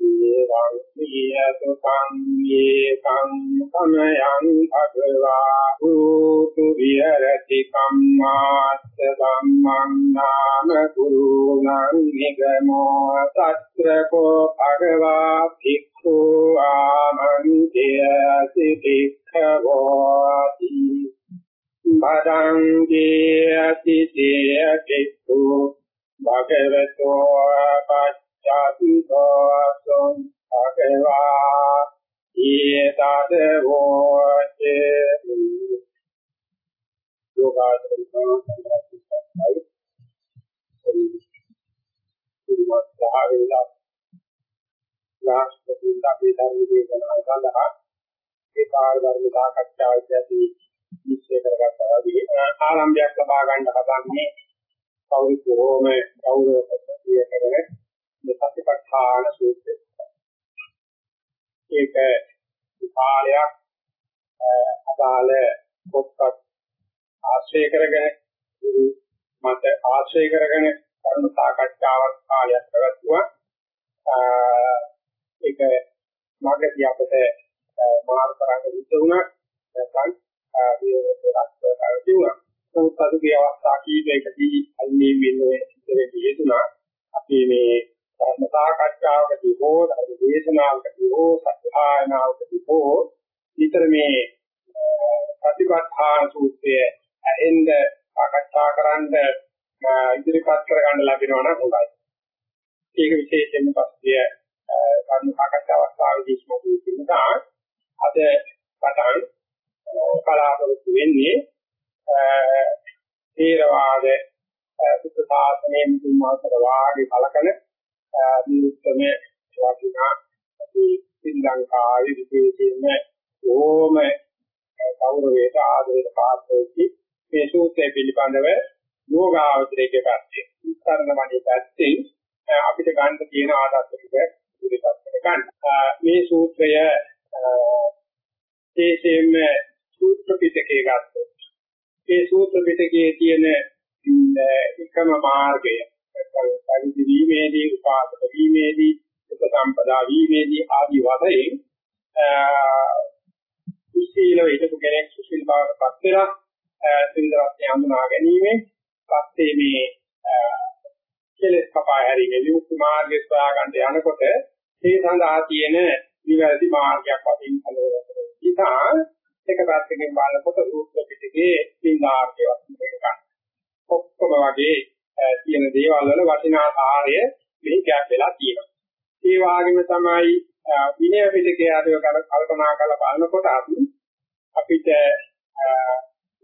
ඒවං සියතු සංයේකං සමයං භගවා භූතු විහෙරති කම්මාස්ස ධම්මං නාම ගුරුණං නිගමෝ සත්‍රකෝ භගවා භික්ඛු ආමන්ත්‍යසි භික්ඛවෝති බදංගේ අතිතේ භික්ඛු භගවතෝ ජාති දෝසං භගවා ඊතද වෝචේ යෝගාචරණ සම්ප්‍රදායයි ඉරිවත් සාහේලා නාස්පතින් අපේ ධර්ම දේශනා සඳහා ඒ කාර්ය ධර්ම සාකච්ඡාවට ඇති නිශ්චය කරගත්තා වගේ ආරම්භයක් ලබා ගන්න හදන්නේ කවුරු කොහොම කවුරු ප්‍රතික්‍රියා කරන්නේ සතිපට්ඨාන සූත්‍රය. ඒක කාලයක් අදාළ පොත්පත් ආශ්‍රය කරගෙන මත ආශ්‍රය කරගෙන කර්ම සාකච්ඡාවක් කාලයක් පැවැත්වුවා. ඒක මාර්ගදී අපිට මාර්ග කරන්න විද්ද වුණා. නැත්නම් විරෝධයක් කරගන්නවා. නමුත් පසුගිය අවස්ථා කීපයකදී අල්මේ වෙන්නේ ඉතිරේ යෙදුනා. අපි මේ ධර්ම සාකච්ඡාවකදී හෝ ධර්ම දේශනාවකදී හෝ සත්‍යයනාවකදී හෝ විතර මේ ප්‍රතිපත්තාන සූත්‍රය ඇෙන්ද සාකච්ඡා කරන්න ඉදිරිපත් කරගන්න ලැබෙනවා නම් හොඳයි. ඒක විශේෂයෙන්ම පස්සේ ධර්ම සාකච්ඡාවක් ආවදී ස්මතු වෙනවා. අද පටන් කලාපරුතු වෙන්නේ තේරවාද බුද්ධ ශාසනයේ මුතුමාතර වාගේ කලකන නිරුත්තම වටිනා අපි ශ්‍රී ලංකාවේ විශේෂයෙන්ම ඕම කෞරවයට ආදරයට පාත්‍ර වෙච්චි මේ සූත්‍රය පිළිබඳව යෝගාවචරයේ පැත්තේ උත්තරන මණ්ඩේ පැත්තේ අපිට ගන්න තියෙන ආදර්ශ ටික ඉදිරිපත් කරගන්න. මේ සූත්‍රය විශේෂයෙන්ම සූත්‍ර පිටකේ ගත්තොත් ඒ සූත්‍ර පිටකයේ තියෙන එකම මාර්ගය පරිදි වීමේදී උපාසක වීමේදී උපසම්පදා වීමේදී ආදී වශයෙන් සුශීලව හිටපු කෙනෙක් සුශීල බවටපත් වෙලා සිල්වත් යඳුනා ගැනීමෙන් පස්සේ මේ කෙලෙස් කපා හැරීමේ විමුක්ති මාර්ගය සොයා ගන්න යනකොට ඒ සඳහා තියෙන නිවැරදි මාර්ගයක් වශයෙන් හඳුන්වනවා. ඉතින් එක පැත්තකින් බලනකොට රූප පිටකේ සින්දාර්ථය වශයෙන් ගන්න. ඔක්කොම වගේ තියෙන දේවල් වල වටිනා සාරය මෙහි ගැප් වෙලා තියෙනවා. ඒ වගේම තමයි විනය පිටකයේ ආදව කල්පනා කරලා බලනකොට අපිට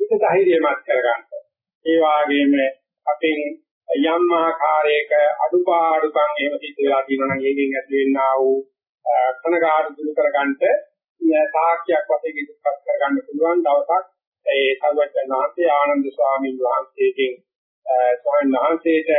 හිත ධෛර්යමත් කරගන්න. ඒ වගේම අපෙන් යම් ආකාරයක අඩුපාඩුකම් එහෙම සිද්ධ වෙලා තියෙනවා නම් ඒකෙන් ඇති වෙන්නා වූ කනගාටු දුරු කරගන්නට සාක්ෂියක් වශයෙන් ඉදිරිපත් කරගන්න පුළුවන් දවසක් ඒ සර්වඥාන්සේ ආනන්ද ස්වාමීන් වහන්සේගෙන් ස්වාමීන් වහන්සේට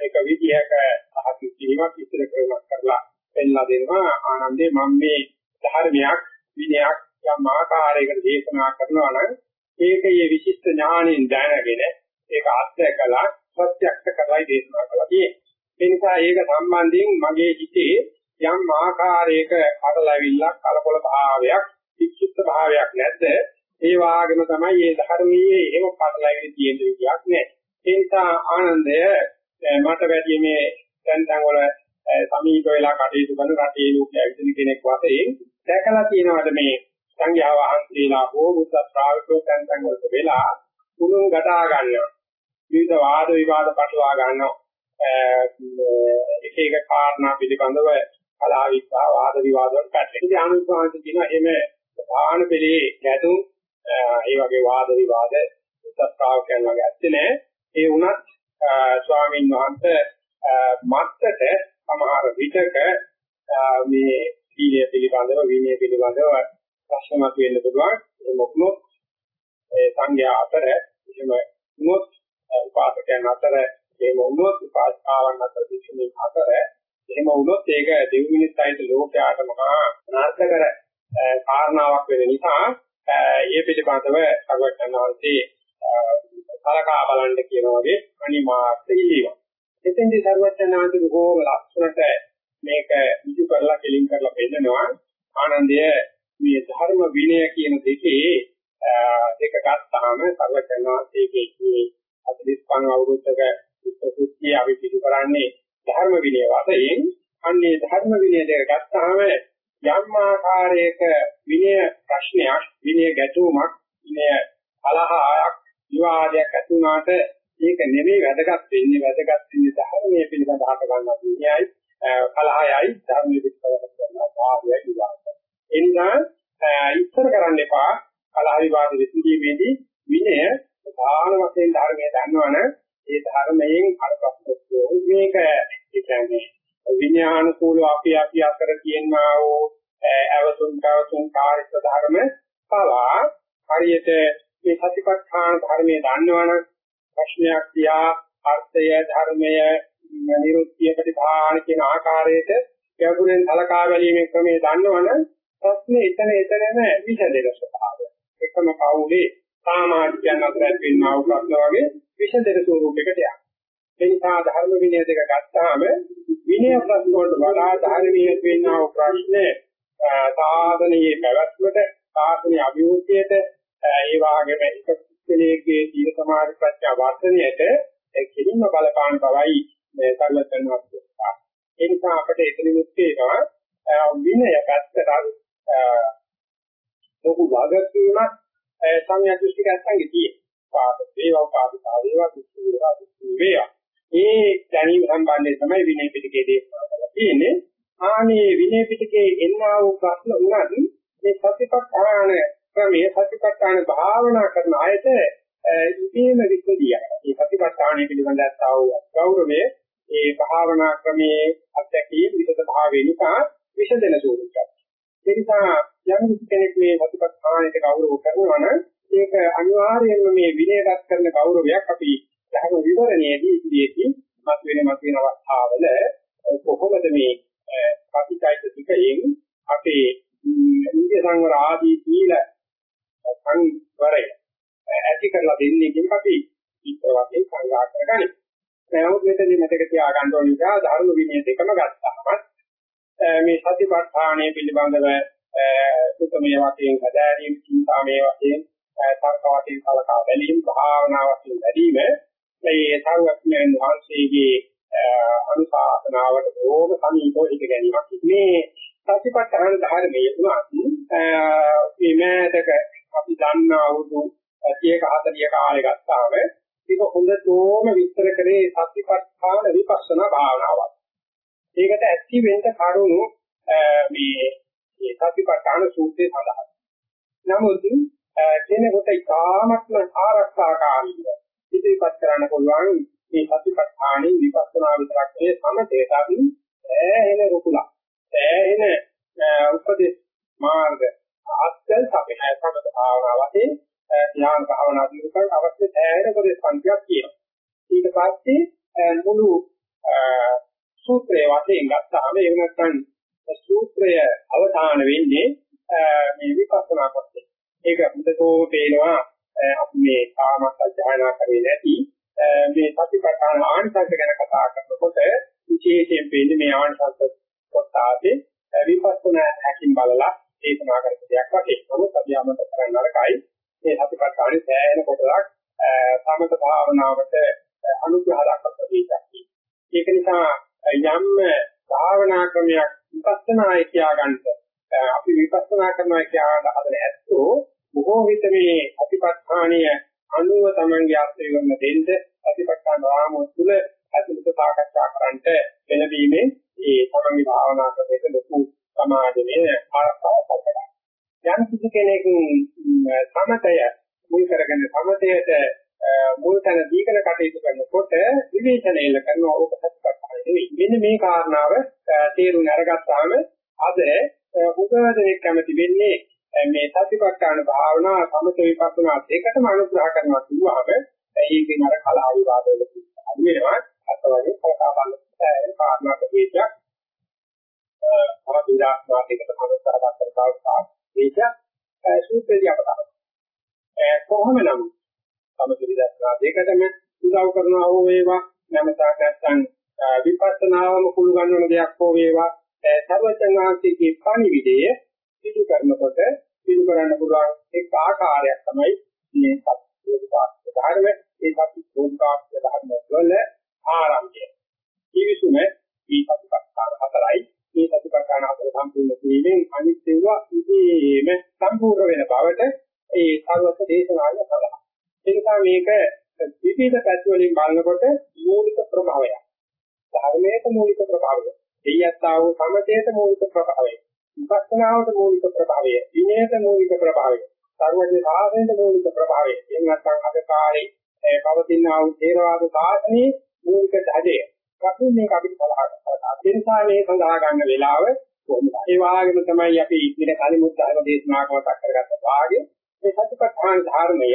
එක විදිහක අහසි කිරීමක් ඉදිරි කරුණක් කරලා පෙන්ලා දෙනවා ආනන්දේ මම මේ ධර්මයක් විනයක් යම් ආකාරයකට දේශනා කරනවා නම් ඒකයේ විශිෂ්ට ඥාණයෙන් දැනගෙන ඒක අත්දැකලා ප්‍රත්‍යක්ෂ කරලා දේශනා කළා තියෙනවා. ඒ නිසා ඒක සම්බන්ධයෙන් මගේ හිතේ යම් ආකාරයක අරලැවිල්ලක් කලකොල භාවයක් විචිත්ත භාවයක් නැද්ද? ඒ වාගේම තමයි මේ ධර්මයේ එහෙම පටලැවිලි තියෙන විදියක් නැහැ. ඒ නිසා ආනන්දය මට වැඩි මේ දැන් තන් වල සමීප වෙලා කටයුතු කරන රටේ ලෝක ඇවිදින කෙනෙක් වශයෙන් දැකලා තියෙනවාද මේ සංඝයා වහන්සේලා හෝ බුද්ධ ශ්‍රාවකයෝ තන් තන් වලට වෙලා කුණුම් ගටා ගන්නවා. විවිධ වාද විවාද පටලවා ගන්නවා. එක එක කාරණා පිළිබඳව කලාවිස්සා වාද විවාද වලට පැටලෙන. ඉතින් ආනුභාවික කියන එහෙම ප්‍රධාන පෙළේ ගැටුම් ඒ වගේ වාද විවාද උත්සාහකයන් වගේ ඇත්තේ නැහැ. ඒ වුණත් ස්වාමීන් වහන්සේ මත්තට සමහර විටක මේ සීලය පිළිබඳව විනය පිළිබඳව ප්‍රශ්න මතුවෙන්න පුළුවන්. ඒ මොකනොත් ඒ සංඝයා අතර එහෙම මොත් ශ්‍රාවකයන් අතර එහෙම වුණොත් උපාසකාවන් අතර විශ්ිනේ අතර එහෙම වුණොත් ඒක දෙවි මිනිස්සයිද ලෝකයාට මහා අනාර්ථකර කාරණාවක් වෙන නිසා ඒ පිළිබඳව සර්වඥාන්සේ කලකා බලන්න කියන වගේ අනිමාර්ථ ඉල්ලීමක්. එතෙන්දී සර්වඥාන්සේ බොහෝම ලක්ෂණට මේක ඉදි කරලා කෙලින් කරලා පෙන්නනවා ආනන්දය මේ ධර්ම විනය කියන දෙකේ දෙක ගත්තාම සර්වඥාන්සේගේ මේ 45 අවුරුද්දක උත්පත්තිය අපි පිළි කරන්නේ ධර්ම විනය වශයෙන් අන්නේ ධර්ම විනය දෙක ගත්තාම යම් ආකාරයක විනය ප්‍රශ්නයක් විනය ගැටුමක් විනය කලහයක් විවාදයක් ඇති වුණාට ඒක නෙමෙයි වැදගත් වෙන්නේ. වැදගත් වෙන්නේ ධර්මයේ පිළිබඳ අහක ගන්නවා. විනයයි කලහයයි ධර්මයේ පිළිබඳ කරනවා භාවයයි විවාදයි එනිසා ඉස්සර කරන්න එපා. කලහ විවාද විසඳීමේදී විනය ප්‍රධාන වශයෙන් ධර්මයේ දන්නවනේ ඒ ධර්මයෙන් අරපස්සෝ මේක ඒ කියන්නේ විඥානුකූලව අපි අපි අතර තියෙනා වූ අවසුන් කවසුන් කාර්ය ධර්ම පවා හරියට මේ සතිපට්ඨාන ධර්මයේ දන්නවනම් ප්‍රශ්නයක් තියා අර්ථය ධර්මය නිරුක්තිය ප්‍රතිභාන කියන ආකාරයට ගැඹුරෙන් සලකා බැලීමේ ක්‍රමය දන්නවනම් ප්‍රශ්නේ එතන එතනම විසඳෙන ස්වභාවය. එකම කවුලේ සාමාජිකයන් අතර වෙන්නා වූ ප්‍රශ්න වගේ විසඳෙන ස්වරූපයකට යනවා. ඒ නිසා ධර්ම විනය දෙක ගත්තාම විනය ප්‍රශ්න වලට වඩා ධර්මීය වෙන්නා වූ ප්‍රශ්න සාධනයේ පැවැත්මට සාධනයේ අභිවෘද්ධියට ඒ වාගේම එක කුසලයේ සීල සමාධි ප්‍රඥා වර්ධනයට කෙලින්ම බලපාන බවයි මේ සර්වඥාන්වත් කියනවා. ඒ නිසා අපිට එතනමුත් තේනවා විනය පැත්තට ලොකු වගකීමක් සංඥා දෘෂ්ටි ගන්නගේ තියෙනවා. පාද වේවා පාද වේවා දෘෂ්ටි වේවා දෘෂ්ටි වේවා. ඒ දැනීම සම්බන්ධයෙන් තමයි විනය පිටකයේ දේශනා කරලා තියෙන්නේ. ආනේ විනය පිටකයේ එන්නා වූ ප්‍රශ්න උනත් මේ සතිපට්ඨාන ක්‍රමයේ සතිපට්ඨාන භාවනා කරන අයට ඉබේම විසදිය. මේ සතිපට්ඨානය පිළිබඳව ආව ගෞරවයේ ඒ භාවනා ක්‍රමයේ අත්‍යකීම් විසද භාවය නිසා විසදෙන ස්වරූපයක්. ඒ නිසා යම් කෙනෙක් මේ සතිපට්ඨානයට ගෞරව කරනවා නම් ඒක අනිවාර්යයෙන්ම මේ විනයගත කරන ගෞරවයක් අපි ධර්ම විවරණයේදී ඉදිරියේදී මත වෙන මත වෙන අවස්ථාවල කොහොමද මේ ප්‍රතිචෛතසිකයෙන් අපේ ඉන්දිය සංවර ආදී සීල සංවරය ඇති කරලා දෙන්නේ කියන අපි ඉතර වශයෙන් සංග්‍රහ කරගන්න. නමුත් මෙතනදී මතක තියාගන්න ඕන නිසා ධර්ම විනය දෙකම ගත්තාම මේ සතිපට්ඨානය පිළිබඳව සුතමේ වශයෙන් හදාරීම් චින්තාමේ වශයෙන් තර්ක වශයෙන් සලකා බැලීම භාවනා වශයෙන් වැඩිම මේ සංගතයන් වහන්සේගේ අනුශාසනාවට බොහොම සමීපව ඉඳ ගැනීමක් මේ සතිපට්ඨාන ධර්මයේ තුනත් මේ මෑතක අපි දන්නා වූ 30ක 40 කාලේ ගත්තාම ඒක හොඳටම විස්තර කරේ සතිපට්ඨාන විපස්සනා භාවනාවක්. ඒකට ඇති වෙන්න කරුණු මේ මේ සතිපට්ඨාන සූත්‍රයේ සඳහන්. නමුත් කෙනෙකුට ඉතාමත්ම ආරක්ෂාකාරීව ඉදිරිපත් කරන්න පුළුවන් මේ සතිපට්ඨානෙ විපස්සනා විතරක් නෙවෙයි සමතේට අපි ඈහෙන රුකුලක් ඈහෙන උපදේශ මාර්ග අත්‍යල් සපේ සමත භාවනාවතේ ඥාන භාවනා දිනුකට අවශ්‍ය ඈහෙන උපදේශ පන්තියක් තියෙනවා ඊට පස්සේ මුළු සූත්‍රයේ වශයෙන් ගත්තාම එහෙම නැත්නම් සූත්‍රය අවධාන වෙන්නේ මේ විපස්සනා කොටසේ. ඒක හොඳටෝ පේනවා අපි මේ කාමත් අධ්‍යයනා කරේ නැති මේ සතිපට්ඨාන ආනිසංස ගැන කතා කරනකොට විශේෂයෙන් වෙන්නේ මේ ආනිසංස කොටාවේ විපස්සනා හැකින් බලලා දේශනා කරපු දෙයක් වගේ. නමුත් අපි අමතක කරන්න නරකයි. මේ සතිපට්ඨානේ සෑහෙන කොටලක් සමත භාවනාවට අනුග්‍රහ දක්වපු දෙයක්. ඒක නිසා යම් භාවනා ක්‍රමයක් විපස්සනායි කියාගන්නට අපි විපස්සනා කරනවා කියන හදන ඇත්තෝ බොහෝ විට මේ අතිපත්ථානීය අනුව තමන්ගේ ආශ්‍රයවන්න දෙන්න අතිපත්ථාන රාමුව තුළ අතුලත සාකච්ඡා කරන්නට වෙනදීමේ ඒ තමන්ගේ භාවනා ක්‍රමයක ලොකු සමාජයේ ආරක්ෂාවක් කරනවා. යම් කිසි කෙනෙක් සමතය මුල් කරගෙන සමතයට මුල් තැන දීකන කටයුතු කරනකොට විවේචනයල කරන ඕක සත්‍යපත්තාන නෙවෙයි. මෙන්න මේ කාරණාව තේරුම් අරගත්තාම අද උගදෙනෙක් කැමති වෙන්නේ මේ සතිපට්ඨාන භාවනා සමත විපස්සනා දෙකටම අනුග්‍රහ කරනවා කියුවාම ඒකෙන් අර කලාව විවාදවල අඩු වෙනවා අත් වගේ කලකා බලන්න කාරණාක හේතුවක් තවත් විලාසනායකට මනසට කරතාවතා ඒක සූත්‍රදී අපතන කොහොම නමුත් සමථ විදර්ශනා දෙකටම උදව් කරනවා හෝ වේවා නැමතක් නැත්නම් විපස්සනාවම කුළු ගන්නවන දෙයක් හෝ වේවා සර්වඥාන්තිකේ පණිවිඩය සිදු කරනකොට සිදු කරන්න පුළුවන් එක් ආකාරයක් තමයි මේ සත්‍යෝපාස්ත ධර්ම ඒ සත්‍යෝපාස්ත ධර්ම වල ආරම්භය. ඊවිසුම මේ සතිපට්ඨාන හතරයි මේ සතිපට්ඨාන හතර සම්පූර්ණ වීමෙන් අනිත් ඒවා ඉදීම සම්පූර්ණ වෙන බවට ඒ සර්වත දේශනාවල සලහා. ඒ නිසා මේක විවිධ පැති වලින් බලනකොට මූලික ප්‍රභාවයක්. ධර්මයේ මූලික ප්‍රභාවය. එයත්තා වූ සමතේත මූලික ප්‍රභාවය. විපස්සනාවට මූලික ප්‍රභාවය. විනයට මූලික ප්‍රභාවය. සර්වඥ සාසනයට මූලික ප්‍රභාවය. එහෙම නැත්නම් අද කාලේ පවතින ආ වූ ථේරවාද සාසනයේ මූලික ධජය. කතුන් මේක අපිට සලහා කරනවා. ඒ නිසා මේ සඳහා ගන්න වෙලාව කොහොමද? ඒ වාගේම තමයි අපි ඉතින් කලිමුත් ධර්ම දේශනාවක් මතක් කරගත්තා වාගේ මේ සතිපට්ඨාන ධර්මය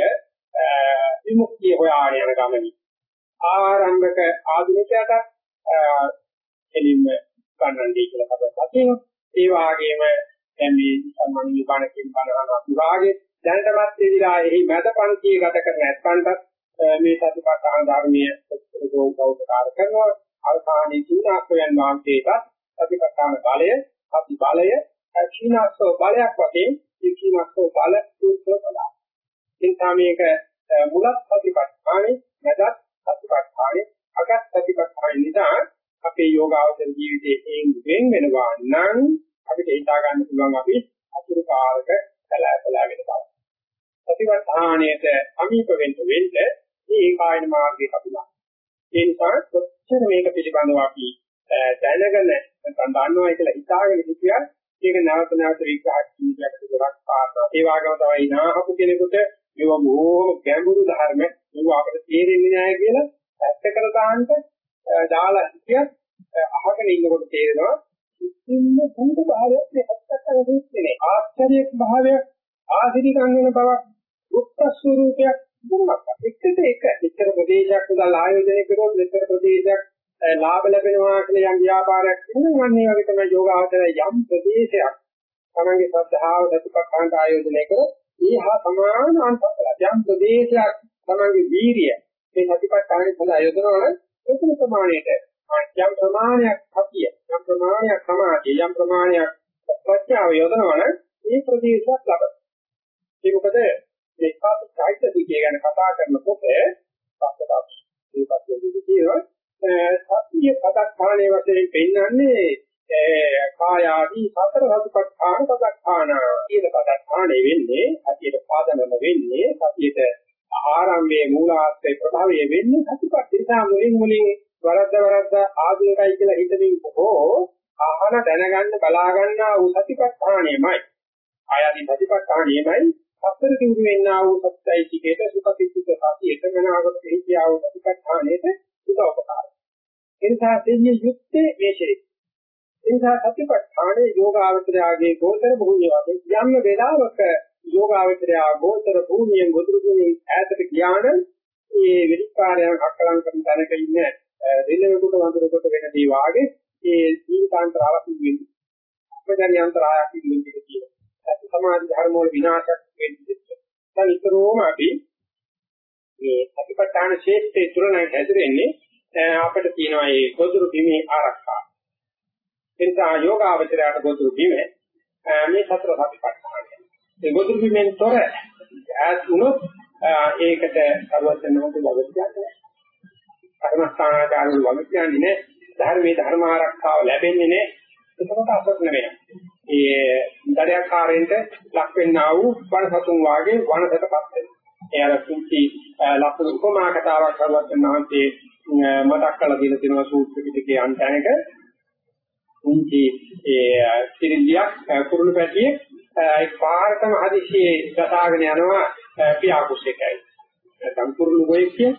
විමුක්තිය හොයාගෙන යන ගමනයි. ආරම්භක ආධුනිකයට එලින්ම ගන්නන්දී කියලා කතා තියෙනවා. ඒ වාගේම දැන් මේ සම්මන් විපාණකින් බලන විභාගේ දැනටමත් එදිලා එහි මැද පන්තියේ ගත කරන ඇත්තන්ට මේ සතිපට්ඨාන ධර්මයේ උපකාර කරනවා. අවසානයේ සීනාස්වයන් වාක්‍යයක සතිපට්ඨාන බලය, සති බලය, ක්ෂීනාස්ව බලයක් වශයෙන් ක්ෂීනාස්ව බල සූත්‍ර බලය. එනිසා මේක මුලත් සතිපට්ඨානේ, මැදත් සතිපට්ඨානේ, අගත් සතිපට්ඨානේ නිසා අපේ යෝගාවචර ජීවිතයේ එයින් වෙන් වෙනවා නම් අපිට හිතා ගන්න පුළුවන් අපි අතුරු කාලක සැලැසලා වෙන බව. සතිපට්ඨානයට අමීප වෙන්න වෙන්න මේ ඒකායන මාර්ගයේ අපිලා. ඒ නිසා කොච්චර මේක පිළිබඳව අපි දැනගෙන නැත්නම් දන්නවා කියලා හිතාගෙන හිටියත් ඒක නැවත නැවත විග්‍රහ කිරීමකට ගොඩක් පාරනවා. ඒ වගේම තමයි නාහපු කෙනෙකුට මේව බොහෝම ගැඹුරු ධර්ම මේව අපිට තේරෙන්නේ නැහැ කියලා ඇත්ත කර දාන්නට දාලා හිටියත් අහගෙන ඉන්නකොට තේරෙනවා ඉන්න පුරුදු භාවයක් නැත්තත් නෙවෙයි ආශ්චර්යයක් භාවයක් ආසිරිකම් වෙන බවක් දුක්ඛ ස්වરૂපයක් මොනවාද එක්කද එක එක්තර ප්‍රදේශයක් උදල් ආයෝජනය කරොත් එක්තර ප්‍රදේශයක් ලාභ ලැබෙනවා කියලා යම් ව්‍යාපාරයක් තියෙනවා මේ වගේ තමයි යෝගාවචරය යම් ප්‍රදේශයක් තමන්ගේ ශ්‍රද්ධාව දතුපක්ඛාන්ත ආයෝජනය කරොත් ඊහා සමාන අන්තර යම් ප්‍රදේශයක් තමන්ගේ වීරිය මේ සතිපට්ඨානෙ සඳහා යොදනවනම් එතන ප්‍රමාණයට යම් ප්‍රමාණයක් සතිය යම් ප්‍රමාණයක් සමාධිය යම් ප්‍රමාණයක් ප්‍රඥාව යොදනවනම් මේ ප්‍රදේශයක් ලබන. ඒක මොකද මේ කායික සුඛය ගැන කතා කරනකොට පස්සට ඒකත් කියනවා සතිය පදක්ඛානයේ වශයෙන් පෙන්වන්නේ කායාදී සතර සතිපට්ඨාන පදක්ඛාන කියන පදක්ඛානෙ වෙන්නේ සතියට පාදනම වෙන්නේ සතියට ආරම්භයේ මූලාශ්‍රේ ප්‍රභාවය වෙන්නේ සතිපට්ඨාන. මුලින් මුලින් වරද්ද වරද්ද ආධුනිකයි කියලා හිතමින් හෝ ආහන දැනගන්න බලා ගන්නා වූ සතිපට්ඨානෙමයි ආයදී සතිපට්ඨානෙමයි සතර කිඳු වෙන්නා වූ සත්‍යයිතිකේත සුඛපිච්චිත සතිය එකමනාවකට හිතියා වූ සතිපට්ඨානෙට උදව්පකාරයි එනිසා දෙන්නේ යුක්තේ මේ ශරීරය එනිසා සතිපට්ඨානේ යෝගාවචරයාගේ ගෝචර භූමිය වගේ යම් වේලාවක යෝගාවචරයා ගෝචර භූමියෙන් ගොදුරු භූමියෙන් ඈතට ගියානම් මේ විරිකාරයන් අක්කලං කරන තැනක ඉන්න දෙලෙකුට වඳුරකට වෙන දේ වාගේ ඒ ජීවිතාන්තරාවක් වෙන්නේ. අපජානිය අන්තරායක් වෙන්නේ කියලා. සති සමාධි ධර්ම වල විනාශයක් වෙන්නේ. දැන් ඉතරෝම අපි මේ සතිපට්ඨාන ශේෂ්ඨේ තුරණය හැදෙන්නේ අපිට තියෙනවා මේ ගොදුරු බිමේ ආරක්ෂා. එනිසා යෝගාවචරයට ගොදුරු බිම මේ සතර සතිපට්ඨානය. ඒ ගොදුරු බිමෙන් තොර ඈත් වුණොත් ඒකට සරුවත්නමක වග කියන්නේ. කර්මස්ථානාචාරවල වග කියන්නේ නෑ. ධර්මයේ ධර්ම ආරක්ෂාව ලැබෙන්නේ නෑ. එතකොට අසරණ වෙනවා. ඒ දඩයක්කාරයෙන්ට ලක් වෙන්නා වූ වනසතුන් වාගේ වනසටපත් වෙනවා. ඒ අර කුංචි ලක්ෂණ උපමා කතාවක් කරුවත් නැහන්සේ මතක් කරලා දීලා තියෙනවා සූත්‍ර පිටකේ අන්තයක කුංචි ඒ සිරින්දියක් කුරුළු පැටියෙක් ඒ පාරකම හදිසියේ ගතාගෙන යනවා පියාකුසෙකයි. නැත්නම් කුරුළු ගොයෙක් කිය.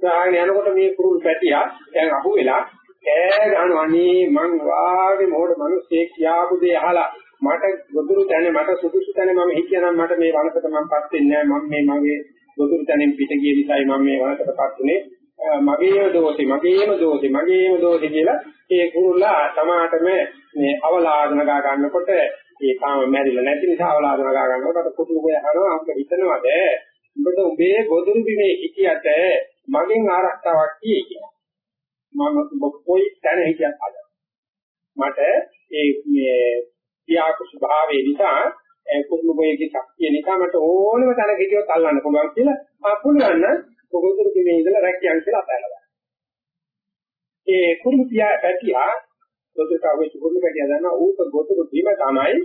ගාගෙන යනකොට මේ කුරුළු පැටියා දැන් අහු වෙලා කෑ ගහනවා අනේ මං වාගේ මොහොත මිනිස්සේ කියාපු දේ අහලා මට ගොදුරු තැන මට සුදුසු තැන මම හිටියනම් මට මේ වනකට මමපත් වෙන්නේ නැහැ මම මේ මගේ ගොදුරු තැනින් පිට ගිය නිසායි මම මේ වනකටපත් උනේ. මගේම දෝෂේ මගේම දෝෂේ මගේම දෝෂේ කියලා ඒ කුරුල්ලා තමාටම මේ අවලාදන ගා ගන්නකොට ඒ කාම මැරිලා නැති නිසා අවලාදන ගා ගන්නකොට අර කුරුළු ගය හරව අප හිතනවාද? උඹට උඹේ ගොදුරු බිමේ හිටියට මගෙන් ආරක්ෂාවක් කියේ කියලා. මම කොයි තැන හිටියත් අද මට ඒ මේ පියාක ස්වභාවය නිසා ඒ කුරුළු ගයගේ ශක්තිය නිසා මට ඕනම තැනක හිටියොත් අල්ලන්න පුළුවන් කියලා ආ පුළුවන් නම් පොගොතුරු කිමේ ඉඳලා රැකියන් කියලා අපහැරලා. ඒ කුරුළු පියා පැටියා ගොතුරු කවෙච්ච කුරුළු පැටියා දන්නා ඌක ගොතුරු බීම තමයි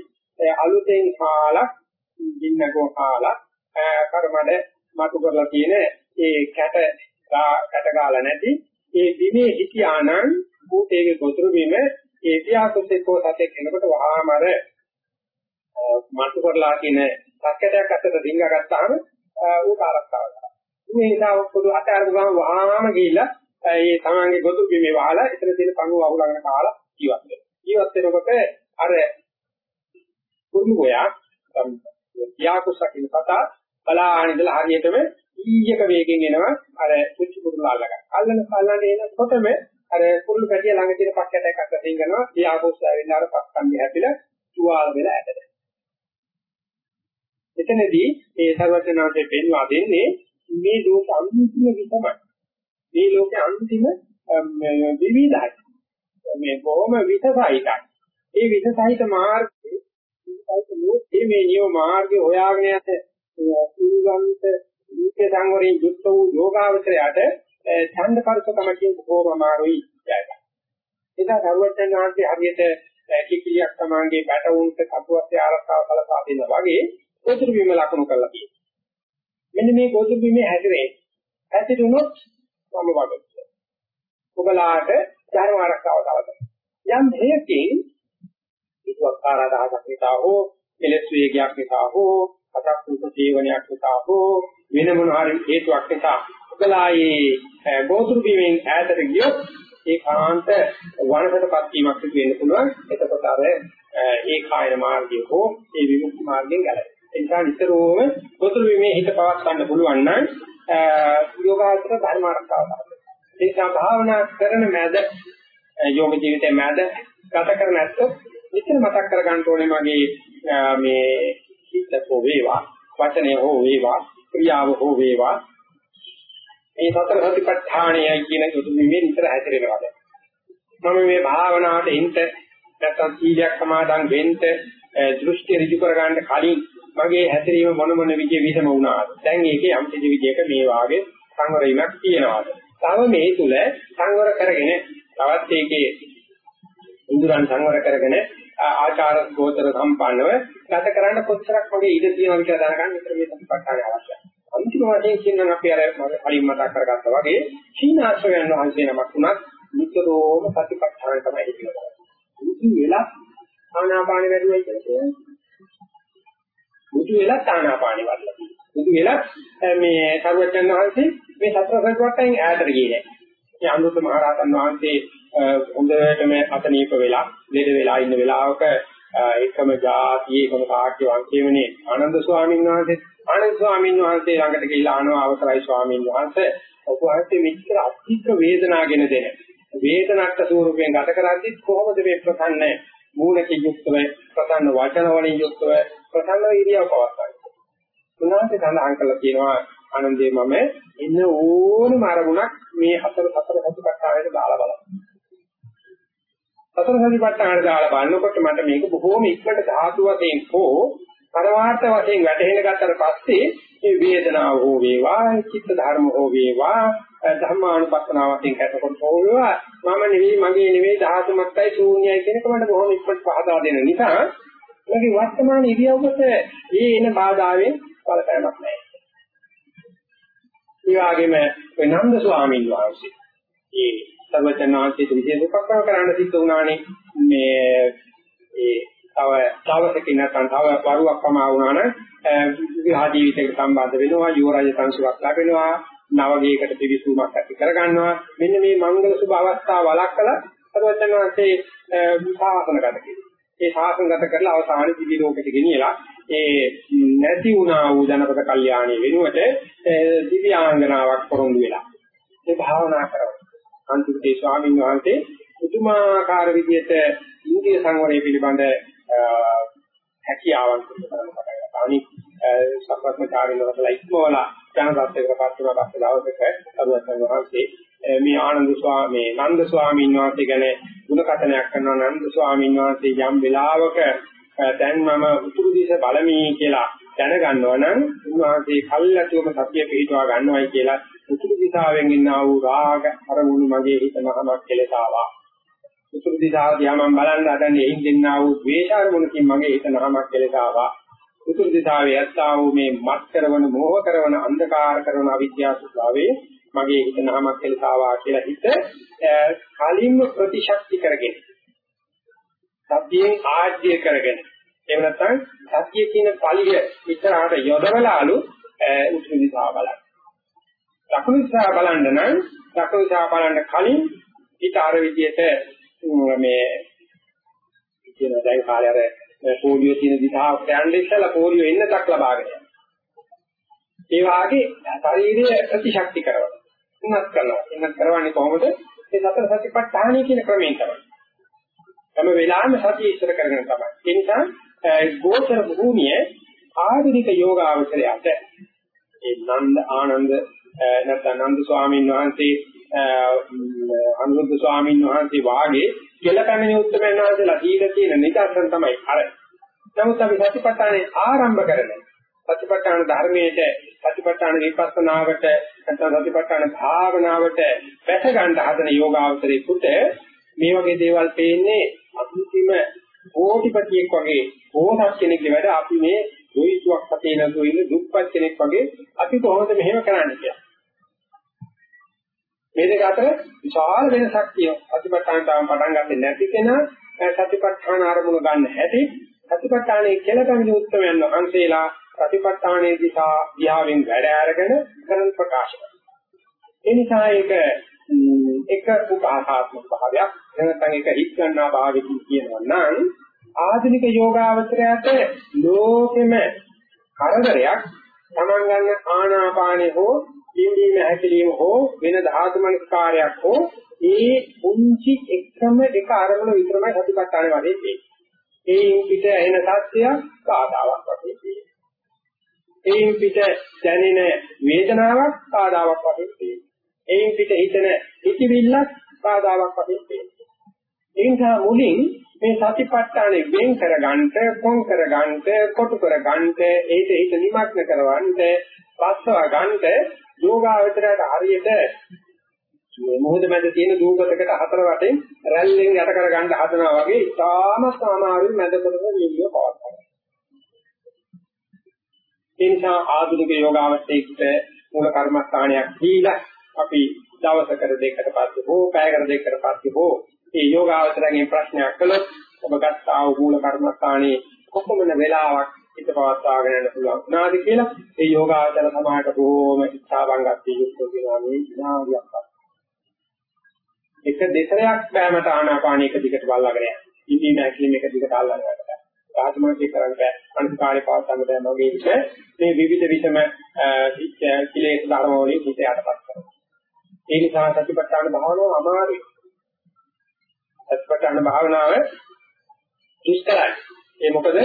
අලුතෙන් කාලා ගින්නකෝ කාලා කරමඩ මතු කරලා තියෙන ඒ කැට කැට ගාලා නැති ඒ බිමේ හිටියානම් ඌ ඒකේ ගොතුරු බීම ඒ පියාකුසෙකෝ සතෙක් එනකොට වහාම අර මතු කරලා තියෙන සක්කටයක් අතට රිංග ගත්තාම ඌ ආරක්ෂාව මේ නිසා පොදු අත අරපු ගමන් වහාම ගිහිල්ලා ඒ තමන්ගේ ගොතු බිමේ වහලා එතන තියෙන කණුව අහුලගෙන කාලා ජීවත් වෙනවා. ජීවත් වෙනකොට අර කුරුළු ගෝයා යාකුසකින් පතා බලාගෙන ඉඳලා හරියටම ඊයක වේගෙන් එනවා අර කුච්චි කුරුල්ල අල්ලගන්න. අල්ලන කල්ලානේ එනකොටම අර කුරුළු පැටිය ළඟ තියෙන පක්කට එකක් අතින් කරනවා. යාකුස ඇවිල්ලා අර පක්කන්දි හැපිලා තුවාල වෙලා ඇදලා. එතනදී ඒ සර්වඥාන්සේ පෙන්වා දෙන්නේ මේ ලෝක අන්තිම විසමයි. මේ ලෝකේ අන්තිම විවිධයි. මේ බොහොම විසසයිතයි. ඒ විසසයිත මාර්ගයේ මේ මේ නියම මාර්ගය හොයාගෙන යන සීලවන්ත දීපේ සංවරයෙන් යුක්ත වූ යෝගාවචරයට ඡන්ද පරිසකම කියන බොහොම අමාරුයි ජයගන්න. ඒක සරුවචන් වහන්සේ හරියට කිකිලියක් සමාංගේ බැටවුන්ට කපුවත් ආරක්ෂාව කළා දෙනවා වගේ උතුරු වීම ලකුණු කරලා තියෙනවා. මෙන්න මේ ගොදුරු බිමේ හැදෙන්නේ ඇතිරුණොත් මම වගේ. ඔබලාට ධර්ම ආරක්ෂාව දවස. යම් හේකින් විද්වක්කාර දහසක් නිසා හෝ කෙලස් වේගයක් නිසා හෝ අසත්පුරුෂ ජීවනයක් නිසා හෝ වෙන මොන හරි හේතුවක් නිසා ඔබලායේ ගොදුරු බිමෙන් ඈතට ගියොත් ඒකාන්ත වනසටපත් වීමක් සිදු වෙන්න පුළුවන්. එතකොට අර ඒ කායන මාර්ගය හෝ ඒ විමුක්ති මාර්ගයෙන් ගැලවෙනවා. ඒ නිසා නිතරම පොතුරු වීමේ හිත පවත් ගන්න පුළුවන් නම් යෝගාචර ධර්ම ආරක්ෂාව කරගන්න. ඒ නිසා භාවනා කරන මැද යෝග ජීවිතයේ මැද ගත කර නැත්නම් නිතර මතක් කර ගන්න ඕනේ මගේ මේ හිත හෝ වේවා වචනය හෝ වේවා ක්‍රියාව හෝ වේවා මේ සතර සතිපට්ඨානයයි කියන යුතු විමේ නිතර හැසිරෙනවාද මම මේ භාවනාවට එන්න නැත්නම් සීලයක් සමාදන් වෙන්න දෘෂ්ටි ඍජු කර ගන්න කලින් මගේ හැසිරීම මොන මොන විදිහේ විසම වුණාද? දැන් ඒකේ යම් කිසි විදිහක මේ වාගේ සංවරීමක් තියෙනවාද? තව මේ තුල සංවර කරගෙන තවත් ඒකේ ඉන්ද්‍රයන් සංවර කරගෙන ආචාර ගෝචර සම්පන්නව ගත කරන්න කොච්චරක් මගේ ඉඩ තියෙනවද කියලා දැනගන්න විතර මේ සම්පත්තානේ අවශ්‍යයි. අන්තිම වශයෙන් කියනවා අපි අර කලින් මතක් කරගත්තා වගේ සීනාශ්‍රයයන් වහන්සේ නමක් උනත් නිතරම සතිපට්ඨාන තමයි හිතනවා. ඉතින් වෙලා ආනාපාන වැඩිවයි කියන්නේ බුදු වෙලා ආනාපානෙ වඩලා. බුදු වෙලා මේ සරුවචන් වහන්සේ මේ සතර සතිපට්ඨානෙන් ඈතට ගියේ නැහැ. මේ අනුරුද්ධ මහ රහතන් වහන්සේ හොඳටම අතනීප වෙලා, ලෙඩ වෙලා ඉන්න වෙලාවක එකම જાතියේ එකම සාක්‍ය වංශයේමනේ ආනන්ද ස්වාමීන් වහන්සේ ආනන්ද ස්වාමීන් වහන්සේ ළඟට ගිහිල්ලා අහනවා අවසරයි ස්වාමීන් වහන්සේ ඔබ වහන්සේ මෙච්චර අධික වේදනාගෙන දෙන වේදනක්ක ස්වරූපයෙන් ගත කරද්දි කොහොමද මේ ප්‍රසන්න මූලකේ යුක්තව ප්‍රසන්න වචන වලින් යුක්තව ප්‍රසන්න ඉරියව් පවත්වන්නේ. උන්වහන්සේ සඳහන් කළා කියනවා ආනන්දේ මම ඉන්න ඕනම අරමුණක් මේ හතර හතර සතිපට්ඨානයට දාලා බලන්න. හතර සතිපට්ඨානයට දාලා බලනකොට මට මේක බොහෝම ඉක්මනට ධාතු වශයෙන් හෝ පරමාර්ථ වශයෙන් වැටහෙන ගත්තට පස්සේ මේ වේදනාව හෝ වේවා චිත්ත ධර්ම හෝ වේවා ධර්මානුපස්සනාව වශයෙන් කැටකොට හොවුවා මම නෙවෙයි මගේ නෙවෙයි ධාතු මත්තයි ශූන්‍යයි කියනක මට බොහොම ඉක්මනට පහදා දෙන නිසා මගේ වර්තමාන ඉරියව්වට මේ එන බාධාවෙන් බලපෑමක් නැහැ. ඒ වගේම වෙනන්ද ස්වාමීන් වහන්සේ. ඒ සර්වචනාංශයේ විශේෂ උපක්‍රම කරන්න සිද්ධ වුණානේ. මේ ඒ තව තවසකින් නැත්නම් තව වරුවක් පමා වුණා නම් විවාහ ජීවිතයකට සම්බන්ධ වෙනවා යුව රජ සංසුවක් ලැබෙනවා නවගයකට පිවිසුමක් ඇති කරගන්නවා. මෙන්න මේ මංගල සුභ අවස්ථාව වළක්වලා සර්වචනාංශයේ විපාසනගත කිරීම ඒ ශාසනගත කරලා අවසානයේ දිවි ලෝකෙට ගෙනියලා ඒ නැති වුණා වූ ජනපද කල්යාණී වෙනුවට දිව්‍යාංගනාවක් පොරොන්දු වෙලා ඒ භාවනා කරනවා. අන්තිමේ ස්වාමීන් වහන්සේ පුදුමාකාර විදිහට ඉන්දිය සංවරය පිළිබඳ හැකියාවන් කරනවා. අනිත් සම්ප්‍රදායිකවල ඉක්මවලා ජනසත්‍යයකටපත් වුණා පස්සේ දවසක අරුවත්යන් වහන්සේ මේ ආනන්ද ස්වාමී නන්ද ස්වාමීන් වහන්සේ ගැන ಗುಣ කතනයක් කරනවා නන්ද ස්වාමීන් වහන්සේ යම් වෙලාවක දැන් මම උතුරු දිශ බලමි කියලා දැනගන්නවා නම් උන්වහන්සේ කල්ැතුවම සතිය පිහිටවා ගන්නවයි කියලා උතුරු දිශාවෙන් ඉන්නා වූ රාග අරමුණු මගේ හිත මහමක් කෙලසාවා. උතුරු දිශාව දිහා මම බලන්න හදන්නේ එයින් දෙන්නා වූ ද්වේෂ අරමුණකින් මගේ හිත නහමක් කෙලසාවා. උතුරු දිශාවේ ඇත්තා වූ මේ මත් කරන මෝහ කරන අන්ධකාර කරන අවිද්‍යාව ස්වභාවයේ මගේ හිත නහමක් කෙලසාවා කියලා හිත කලින්ම ප්‍රතිශක්ති කරගෙන සතියෙන් ආජ්‍ය කරගෙන එහෙම නැත්නම් සතිය කියන පළිය ඉස්සරහට යොදවලාලු උතුරු දිශාව බලන්න. දකුණු දිශාව බලන්න නම් දකුණු දිශාව බලන්න කලින් ඊට අර විදිහට මේ කියන දැන් කාලේ අර පොලියෝ තියෙන දිශාවට යන්න ඉස්සලා පොලියෝ එන්නතක් ලබාගෙන යනවා. ඒ වාගේ ශරීරය ප්‍රතිශක්ති කරනවා. උනත් කරනවා. එන්නත් කරවන්නේ කොහොමද? ඒ සතර සතිපට්ඨානයි කියන ක්‍රමයෙන් තමයි. තම වෙලාවෙම සතිය ඉස්සර කරගෙන තමයි. ඒ නිසා ගෝචර භූමිය ආධුනික යෝගාවචරයට ඒ නන්ද ආනන්ද නැත්නම් නන්ද ස්වාමීන් වහන්සේ අනුරුද්ධ ස්වාමීන් වහන්සේ වාගේ කෙලකමනේ උත්තරයන් වහන්සේලා දීලා තියෙන නිදර්ශන තමයි අර. නමුත් අපි සතිපට්ඨානේ ආරම්භ කරන්නේ සතිපට්ඨාන ධර්මයේට සතිපට්ඨාන විපස්සනාවට නැත්නම් සතිපට්ඨාන භාවනාවට වැට ගන්න හදන යෝගාවචරයේ පුත මේ වගේ දේවල් පේන්නේ අන්තිම කෝටිපතියෙක් වගේ ඕනක් කෙනෙක්ගේ වැඩ අපි මේ දුයිතුවක් අපේ නැතුව ඉන්න දුප්පත් කෙනෙක් වගේ අපි කොහොමද මෙහෙම කරන්නේ කියලා. මේ දෙක අතර විශාල වෙනසක් තියෙනවා. සතිපට්ඨාන තාම පටන් ගත්තේ නැති කෙනා සතිපට්ඨාන ආරමුණ ගන්න හැටි සතිපට්ඨානයේ කෙලකමිනි උත්තරයන් වහන්සේලා සතිපට්ඨානයේ දිහා දිහාවෙන් වැඩ අරගෙන කරන ප්‍රකාශ කරනවා. ඒ නිසා ඒක එක උපාසාත්මක භාවයක් නැත්නම් එක හිත් ගන්නා භාවයකින් කියනවා නම් ආධුනික යෝගාවචරයට ලෝකෙම කරදරයක් තමන් ගන්න ආනාපානේ හෝ පිම්බීම හැකිලිම හෝ වෙන ධාතු මනස්කාරයක් හෝ ඒ උන්චි එකම එක අරමුණ විතරමයි සතිපට්ඨාන වශයෙන් තියෙන්නේ. ඒයින් පිට එන සත්‍යය සාදාවක් වශයෙන් තියෙන්නේ. ඒයින් පිට දැනෙන වේදනාවක් සාදාවක් වශයෙන් තියෙන්නේ. ඒයින් පිට හිතන හිතවිල්ලක් සාදාවක් වශයෙන් තියෙන්නේ. ඒ නිසා මුලින් මේ සතිපට්ඨානෙ වෙන් කරගන්නට, කොන් කරගන්නට, කොටු කරගන්නට, ඒක හිත නිමග්න කරවන්නට, පස්සව ගන්නට යෝගාවචරයට හරියට මොහොත මැද තියෙන දූපතකට හතර වටෙන් රැල්ලෙන් යට කර ගන්න හදනවා වගේ ඉතාමත් අමාරුයි මැද කොටස වීඩියෝ පවත්වා ගන්න. ඒ නිසා ආධුනික යෝගාවචරයේට මූල කර්මස්ථානයක් දීලා අපි දවසකට දෙකකට පස්සේ හෝ පැයකට දෙකකට පස්සේ හෝ මේ යෝගාවචරයෙන් ප්‍රශ්නයක් කළොත් ඔබ ගත්තා වූ මූල කර්මස්ථානයේ කොපමණ වෙලාවක් හිත පවත්වාගෙන යන්න පුළුවන් වුණාද කියලා ඒ යෝගාචර සමාහට බොහොම ඉච්ඡාවංගත් යුක්තව කියනවා මේ විනාඩියක් එක දෙතරයක් බෑමට ආනාපාන එක දිගට බලලාගෙන යන්න. ඉන්දී නැක්ලිම එක දිගට අල්ලගෙන යන්න. ආත්මෝචේ කරන්න බෑ. අනිකාරේ පවත්වන්න බෑ නොගේ විට මේ විවිධ විෂම කිලේශ ධර්ම වලින් හිත යටපත් කරනවා. ඒ නිසා සතිපට්ඨාන භාවනාව අමාරුයි. සතිපට්ඨාන භාවනාව දුෂ්කරයි. ඒ මොකද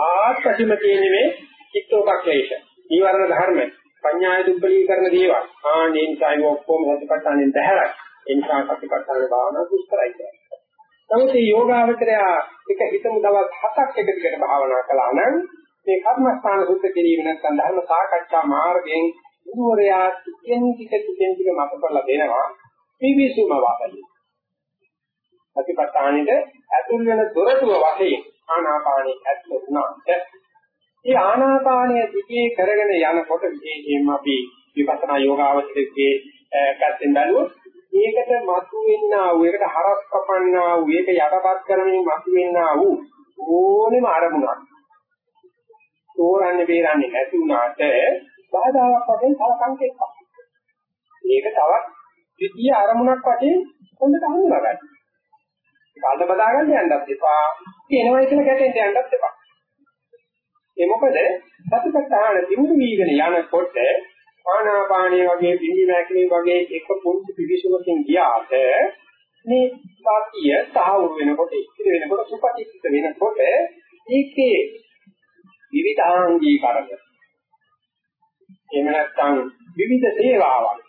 ආත්පතිම තියෙන්නේ මේ චිත්තෝපක්ලේශ. ඊවරණ ධර්ම, පඤ්ඤාය දුක්ඛලීකරණ දේවල්. ආනේ නිසා ඒ ඔක්කොම සතිපට්ඨානෙන් බැහැරයි. ඒ නිසා සතිපට්ඨාන භාවනාව දුෂ්කරයි කියන්නේ. නමුත් මේ යෝගාවචරය එක හිතමු දවස් හතක් එක දිගට භාවනා කළා නම් මේ කර්මස්ථාන සුද්ධ කිරීම නැත්නම් ධර්ම සාකච්ඡා මාර්ගයෙන් ගුරුවරයා ටිකෙන් ටික ටිකෙන් ටික මත කරලා දෙනවා පිවිසුම වාදලි. සතිපට්ඨානෙට ඇතුල් වෙන දොරටුව වශයෙන් ආනාපානෙ ඇත්ත වුණාට ඒ ආනාපානය දිගේ කරගෙන යනකොට විශේෂයෙන්ම අපි විපස්සනා යෝගාවචරයේ පැත්තෙන් බැලුවොත් ඒකට මතුවෙන්නා වූ ඒකට හරස් කපන්නා වූ ඒක යටපත් කරමින් මතුවෙන්නා වූ ඕනෙම අරමුණක් තෝරන්නේ බේරන්නේ නැති වුණාට බාධාවක් වශයෙන් සලකන්න එපා. මේක තවත් ද්විතීය අරමුණක් වශයෙන් හොඳට හඳුනා ගන්න. ඒක අල්ල බදා ගන්න යන්නත් එපා. කියනවා කියලා ගැටෙන්න යන්නත් එපා. ඒ මොකද සතිපට්ඨාන දිනු වීගෙන යනකොට ආනාපානිය වගේ පිළි මැකිලි වගේ එක පුංචි පිවිසුමකින් ගියාට මේ සතිය සාහවුරු වෙනකොට ඉතිරි වෙනකොට සුපටිච්ච වෙනකොට ඒකේ විවිධාංගීකරණ එහෙම නැත්නම් විවිධ සේවාවන්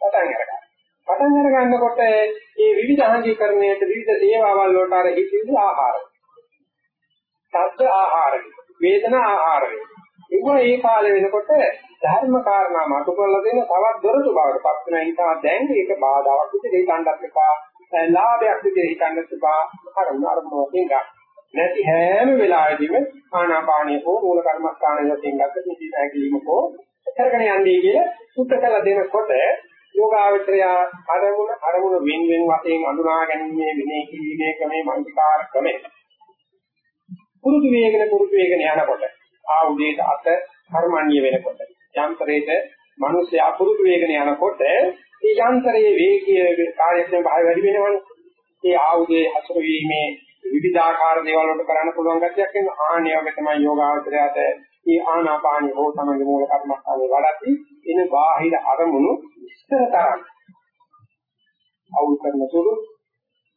පටන් ගන්නවා. පටන් අර ගන්නකොට මේ විවිධාංගීකරණයට විවිධ සේවාවල් වලට අර හිතිවිලි ආහාර. සත්‍ය ආහාර. වේදනා ආහාර. ඒවා ඒ කාලේ වෙනකොට ධර්ම කාරණා මතු කරලා දෙන තවත් දොරටු බවට පත් වෙන නිසා දැන් ඒක බාධාවක් විදිහට හිතන්නත් එපා. ලාභයක් විදිහට හිතන්නත් එපා. අර උනාරම වශයෙන් ගන්න. නැති හැම වෙලාවෙදීම ආනාපානිය හෝ මූල කර්මස්ථානයේ වශයෙන් ගත කිසි හැකියීම හෝ කරගෙන යන්නේ කියලා සුද්ධ කළ දෙනකොට යෝගාවචරය අරමුණ අරමුණ වෙන වෙන වශයෙන් අඳුනා ගැනීමේ විනය කිරීමේ ක්‍රමේ මනසිකාර ක්‍රමේ පුරුදු වේගන පුරුදු වේගන යනකොට ආයුධයට අත කර්මණ්‍ය වෙනකොට යන්ත්‍රයේට මිනිස්සු අපුරුදු වේගන යනකොට ඒ යන්ත්‍රයේ වේගය කාර්යක්ෂම භාවය වැඩි වෙනවනේ. ඒ ආයුධයේ හසුරු වීමේ විවිධාකාර දේවල් වලට කරන්න පුළුවන් ගැටියක් වෙන ආනියෝග තමයි යෝගාවචරයට මේ ආනාපානිය හෝ තමයි මූල කර්මස්ථානේ වඩති. එන බාහිර අරමුණු විස්තර තරම්. අවුල් කරන සුළු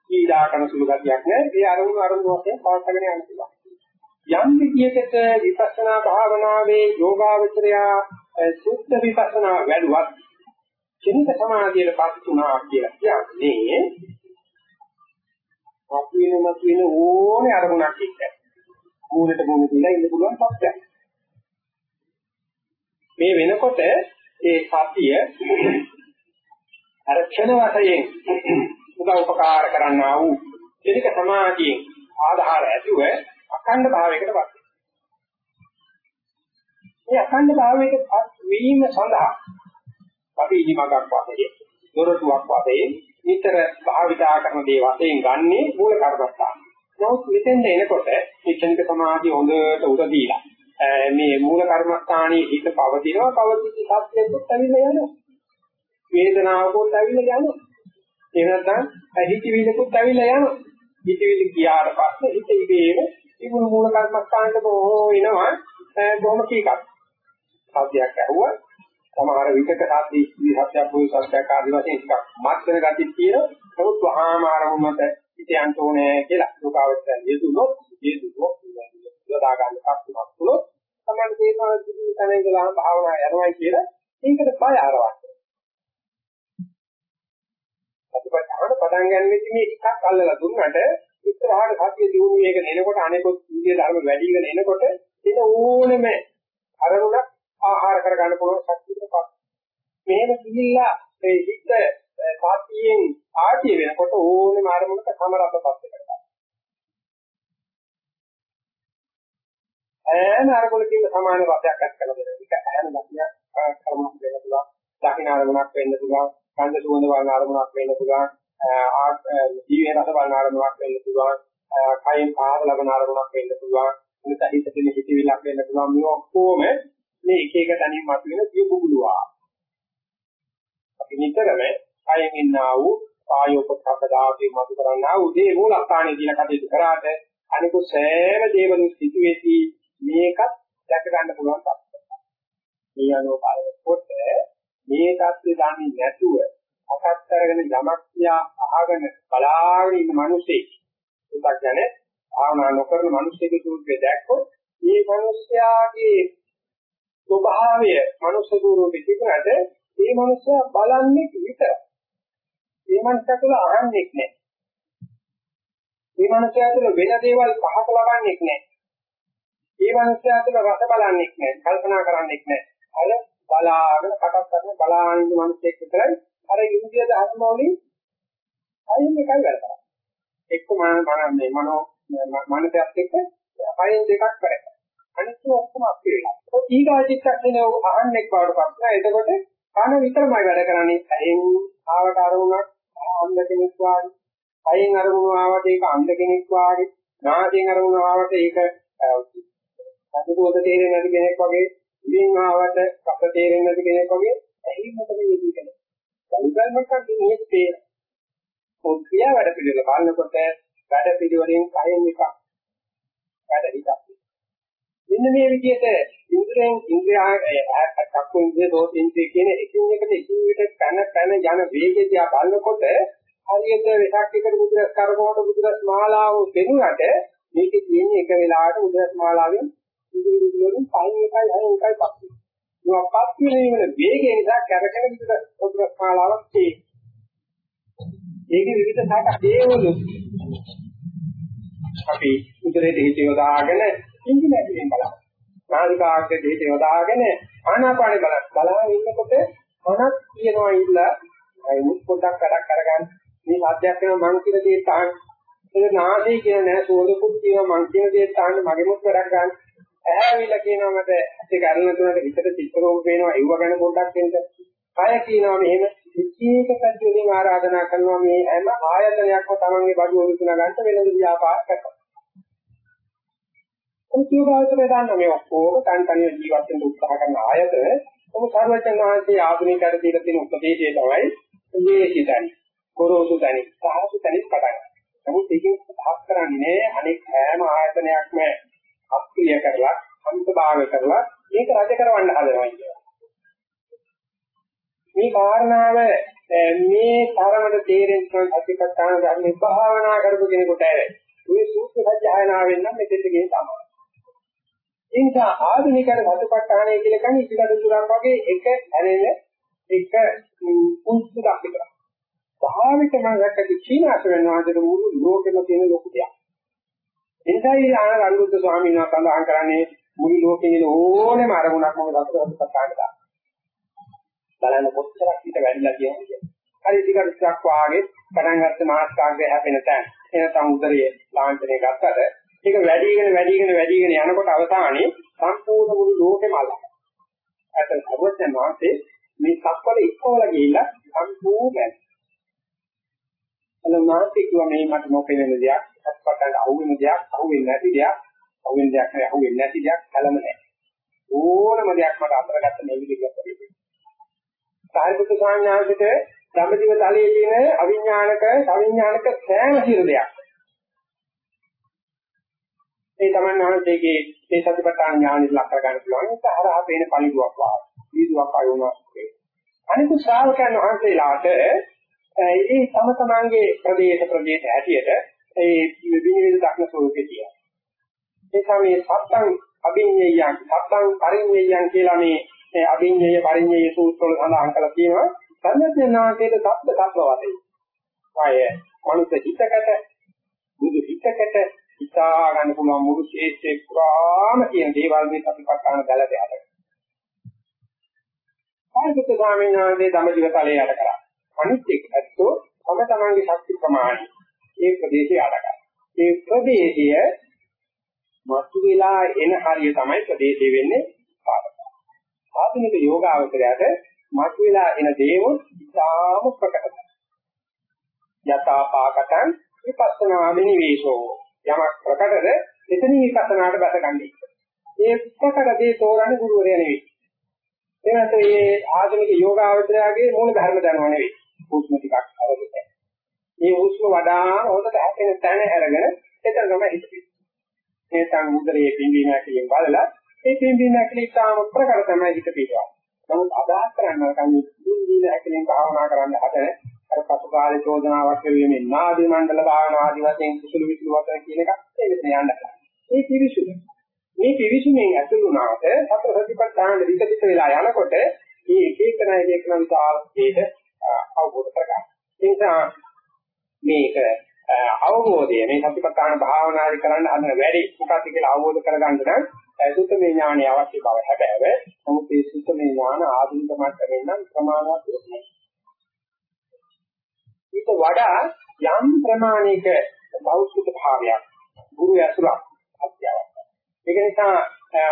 පීඩා කරන සුළු ගතියක් නෑ. ඒ අරමුණු අරමුණු වශයෙන් පවත්වාගෙන යන්න පුළුවන්. යම් විදියකට විපස්සනා භාවනාවේ යෝගාවචරය සුද්ධ විපස්සනා වැඩුවත් චින්ත සමාධියට පත් වුණා කියලා කියන්නේ මතුවෙන මතුවෙන ඕනේ අරමුණක් එක්ක මූලට මූල දීලා ඉන්න පුළුවන් සත්‍යයක්. මේ වෙනකොට ඒ සතිය අර ක්ෂණ වශයෙන් උදව් උපකාර කරන්නා වූ දෙනික සමාධියෙන් ආධාර ඇතුව අඛණ්ඩ භාවයකට වත්. මේ අඛණ්ඩ භාවයකට වීම සඳහා අපි ඉනිමගක් වශයෙන් දොරටුවක් වශයෙන් නිතර භාවිතා කරන දේ වශයෙන් ගන්නේ මූල කර්මස්ථාන. නමුත් මෙතෙන්ද එනකොට මේ ක්ෂණික සමාධිය හොඳට උර දීලා මේ මූල කර්මස්ථානයේ හිත පවතිනවා පවතිච්ච සත්‍යයකට ඇවිල්ලා යනවා. වේදනාවකට ඇවිල්ලා යනවා. ඒ නැත්නම් හිතවිලකුත් ඇවිල්ලා යනවා. හිතවිලි ගියාට පස්සේ හිත ඉබේම තිබුණු මූල කර්මස්ථානට බොහෝ එනවා බොහොම කීකක්. සත්‍යයක් ඇහුවා සමහර විකක සාධි ඉස්ත්‍රි සත්‍යයක් පුරුෂ සත්‍යයක් ආදී වශයෙන් ටිකක් මත් වෙන ගැටි තියෙන නමුත් වහාම ආරමුණට හිතයන්ට ඕනේ කියලා ලෝකාවචරය යෙදුනොත් යෙදුනොත් යොදා ගන්න කප්පුවක් තුනොත් තමයි තේරෙනවා කිසි තැනක ගලා භාවනා යනවායි කියලා ඒකට බය ආරවක් අපිට පටන් ගන්නෙදි මේ ටිකක් අල්ලලා දුන්නට ඉස්සරහට සත්‍ය දියුණු වේගන එනකොට අනෙකොත් ඉන්දිය ධර්ම වැඩිගෙන එනකොට එන ඕනෙම අරමුණක් ආහාර කරගන්න පුළුවන් ශක්තියකපත්. මේක කිහිල්ලා ඒ හිත සාතියෙන් ආදී වෙනකොට ඕනෙම අරමුණක සමරපපත් වෙනවා. ඈන අරමුණකින් සමාන රසයක් ඇති කරලා දෙනවා. ඒක ඈන ලක්ෂණයක් කර්මයක් වෙන්න පුළුවන්. දකින්න අරමුණක් වෙන්න පුළුවන්. කන්ද සුවඳ වර්ණ අරමුණක් වෙන්න පුළුවන්. ආ ජීවේ රස වර්ණ අරමුණක් වෙන්න පුළුවන්. කයින් පාර ලබන අරමුණක් වෙන්න පුළුවන්. එනිසා හිතේ හිතවිලක් වෙන්න පුළුවන්. මේ ඔක්කොම මේ එක එක තනින් මතුවෙන පියුබුලුවා. අපි නිතරම අයෙන් ඉන්නා වූ ආයෝපකපදාවේ මතු කරන්නා වූ දේ මූලස්ථානයේ දින කටයුතු කරාට අනිකු සෑම දේවලු සිටුවේදී මේකත් දැක ගන්න පුළුවන් තත්ත්වයක්. මේ අනුව බලනකොට මේ தත්ත්වය දන්නේ නැතුව අකත් කරගෙන යමක් තියා අහගෙන බලාගෙන ඉන්න මිනිසෙක් උදක් ගැන භාවනා නොකරන මිනිසෙකුගේ සූත්‍රය දැක්කොත් මේ මිනිස්යාගේ ස්වභාවය මනුෂ්‍ය ස්වරූපෙ තිබුණාට මේ මනුස්සයා බලන්නේ විතරයි. මේ මනුස්සයා තුළ අහන්නේ නැහැ. මේ මනුස්සයා තුළ වෙන දේවල් පහක ලබන්නේ නැහැ. මේ මනුස්සයා තුළ රස බලන්නේ නැහැ. කල්පනා කරන්නේ නැහැ. අර බලාගෙන කටක් කරන බලාගෙන ඉන්න මනුස්සයෙක් විතරයි අර ඉන්දිය ධර්ම වලින් අයින් එකයි වැඩ කරන්නේ. එක්ක මම මේ මනෝ මනසත් එක්ක අයින් දෙකක් වැඩ කරනවා. අනිත් ඔක්කොම අපි වෙලා. ඔය ඊගාචිත්තක්ෂණය අහන්නෙක් බවට පත් වෙනවා. එතකොට කන විතරමයි වැඩ කරන්නේ. ඇහෙන් ආවට අරමුණක් අන්ධ කෙනෙක් වාගේ. අයෙන් අරමුණ ආවට ඒක අන්ධ කෙනෙක් වාගේ. නාසයෙන් අරමුණ ආවට ඒක සතුටුවද තේරෙන්නේ නැති කෙනෙක් වගේ. ඉතින් ආවට කප තේරෙන්නේ නැති කෙනෙක් වගේ. ඇහි මොකද වෙන්නේ කියලා. ගල්ගල්මකට මේ තේර. ඔක්කියා වැඩ පිළිවෙල බලනකොට වැඩ පිළිවෙලෙන් කයෙන් එකක් වැඩ හිතක්. මෙන්න මේ විදිහට ඉන්ද්‍රයන් ඉන්ද්‍රියා චක්කු ඉන්ද්‍රිය දෝත ඉන්ද්‍රිය කියන එකින් එකට එකින් එකට පැන පැන යන වේගය දිහා බලනකොට හරියට වෙසක් එකට බුදුරස් කරකවන බුදුරස් මාලාව දෙනුවට මේකේ තියෙන එක වෙලාවට බුදුරස් මාලාවෙන් ඉදිරි විදිහට පයින් එකයි හයින් එකයි පස්සේ. මේ පස්සේ වෙන වේගය නිසා කැරකෙන බුදුරස් බුදුරස් මාලාවක් තියෙනවා. ඒකේ විවිධ සාකච්ඡා දේවලු අපි උදරේ දෙහිත යොදාගෙන ඉන්දිය නැතිවෙන් බලන්න. නාසිකාග්‍රේ දෙහිත යොදාගෙන ආනාපානෙ බලන්න. බලාගෙන ඉන්නකොට මොනක් කියනවා ඉilla අය මුත් පොඩක් වැඩක් කරගන්න. මේ සාධ්‍යයක් වෙනවා මං කියන දේ තාන්න. ඒක නාසය කියන නෑ සෝලකුත් කියනවා මං කියන දේ තාන්න මගේ මුත් වැඩක් ගන්න. ඇහැවිලා කියනවා මට ඒක අරන තුනට විතර චිත්‍රෝම පේනවා ඒව ගැන පොඩ්ඩක් එන්න. කය කියනවා මෙහෙම විචේක පැත්තෙන් ආරාධනා කරනවා මේ හැම ආයතනයක්ම තමන්ගේ බඩුව විකුණ ගන්න වෙනද ව්‍යාපාර කරනවා. උත්සවවලට දාන්න මේ ඔක්කොම තන් තනිය ජීවත් වෙන්න උත්සාහ කරන ආයතන ඔබ සර්වජන් වහන්සේ ආධුනිකයට දීලා තියෙන උපදේශය තමයි මේ හිතන්නේ. ගොරෝසු තැනි, සාහසු තැනි පටන් ගන්න. නමුත් ඒකෙන් පහක් කරන්නේ අනෙක් හැම ආයතනයක්ම අක්‍රිය කරලා, අන්තභාග කරලා මේක රජ කරවන්න හදනවා කියනවා. මේ කාරණාව මේ තරමට තේරෙන්න සතිපට්ඨාන ධර්ම භාවනා කරපු කෙනෙකුට මේ සූත්‍ර සත්‍යයනාවෙන් නම් මෙතෙන්ට ගේ තමයි. ඒ නිසා ආධුනිකයන් සතිපට්ඨානය කියලා කියන්නේ ඉතිකඩ සුරක් වගේ එක ඇරෙන එක කුංචුක් විතර. භාවිත මම දැක්කේ චීනාස වෙනවාද මුළු ලෝකෙම තියෙන ලොකු දෙයක්. එනිසායි ආන අනුරුද්ධ ස්වාමීන් වහන්සේ සඳහන් කරන්නේ මුළු ලෝකේ ඉන්න ඕනෙම අරමුණක් මම සතිපට්ඨාන දාන්න. බලන්න කොච්චරක් හිත වැඩිලා කියන්නේ. හරි ඉතිකඩ සුරක් වාගේ පටන් ගත්ත මාස්කාග්‍රය හැපෙන තැන. එනතම් උදරයේ ලාංඡනය ගත්තට ඒක වැඩිගෙන වැඩිගෙන වැඩිගෙන යනකොට අවසානයේ සම්පූර්ණ මුළු ලෝකෙම අල්ලනවා. ඇත්තට සර්වඥ වාසේ මේ සක්වල ඉක්කවල ගිහිල්ලා සම්පූර්ණ අලමාති කිව්වා මේ මට නොපෙනෙන දෙයක්, අත්පතට අහුවෙන දෙයක්, අහුවෙන්නේ නැති දෙයක්, අහුවෙන දෙයක් නෑ, අහුවෙන්නේ නැති දෙයක් කලම නෑ. ඕනම දෙයක් මට අතරගත්ත මේ විදිහට කරේ. සාරිපුත්‍ර ස්වාමීන් වහන්සේට ධම්මදිව තලයේ තියෙන අවිඥානික, අවිඥානික සෑම සිරු දෙයක් ඒ තමන් වහන්සේගේ මේ සතිපට්ඨාන ඥානෙ ලක් කර ගන්න පුළුවන් ඒක හරහා පේන පණිදුවක් වාගේ වීදුවක් ආයුණා අනිකුත් ශ්‍රාවකයන් වහන්සේලාට ඒ තම තමන්ගේ ප්‍රදේශ ප්‍රදේශ හැටියට ඒ විවිධ දක්න ස්වරූපේ තියෙනවා ඒ තමයි සත්තං අභිඤ්ඤයයන් සත්තං පරිඤ්ඤයයන් කියලා මේ අභිඤ්ඤය පරිඤ්ඤය සූත්‍රවල සඳහන් කරලා තියෙනවා සම්ඥානාකේත සබ්බ සබ්බ වශයෙන්. ආය මනුස්ස හිතකට බුදු හිතකට හිතා ගන්න පුළුවන් මුළු ශේෂ්ත්‍රේ පුරාම තියෙන දේවල් මේ සතිපට්ඨාන බැල දෙයක්. ආයත ස්වාමීන් වහන්සේ ධම්මජීව තලයේ යට කරා. අනිත් එක් ඇත්තෝ තම තමන්ගේ ශක්ති ප්‍රමාණය ඒ ප්‍රදේශය යට කරා. ඒ ප්‍රදේශය මතු වෙලා එන හරිය තමයි ප්‍රදේශය වෙන්නේ පාදක. ආධුනික යෝගාවචරයට මතු වෙලා එන දේවල් ඉතාම ප්‍රකටයි. යථා පාකටං විපස්සනා විනිවේෂෝ යමක් ප්‍රකටද එතනින් විපස්සනාට බැසගන්නේ. ඒ ප්‍රකට දේ තෝරන්නේ ගුරුවරයා නෙවෙයි. ඒ නැත්නම් මේ ආධුනික යෝගාවචරයාගේ මූල ධර්ම දනව නෙවෙයි. හුස්ම ටිකක් අරගෙන. මේ හුස්ම වඩා හොඳට හැපෙන තැන අරගෙන එතන තමයි හිතෙන්නේ. මේ තන් උදරයේ පිම්බීම හැකලින් බලලා ඒ පිම්බීම හැකලින් තාම ප්‍රකට තමයි හිත පිටවා. නමුත් අදහස් කරන්න කන්නේ පිම්බීම හැකලින් භාවනා කරන්න හදන අර පසුකාලේ චෝදනාවක් කරුවේ නාදී මණ්ඩල භාවනා ආදි වශයෙන් කුසල විසුළු වතන කියන එක ඒකට යන්න මේ පිවිසුම මේ පිවිසුමෙන් ඇතුළු වුණාට සතර සතිපට්ඨාන විකසිත වෙලා යනකොට මේ එක එක නයි එක නම් තාලයට අවබෝධ කරගන්න. ඒ නිසා මේක අවබෝධය මේ සතිපට්ඨාන භාවනාදි කරන්න හදන වැඩි මොකක්ද කියලා අවබෝධ කරගන්න නම් සුත්තමේ ඥානය අවශ්‍ය බව හැබැයි නමුත් මේ සුත්තමේ ඥාන ආධුනික මට්ටමින් නම් ප්‍රමාණවත් වෙන්නේ ඊට වඩා යම් ප්‍රමාණයක බෞද්ධ භාවයක් ගුරු ඇසුරක් අත්‍යවශ්‍යයි. ඒක නිසා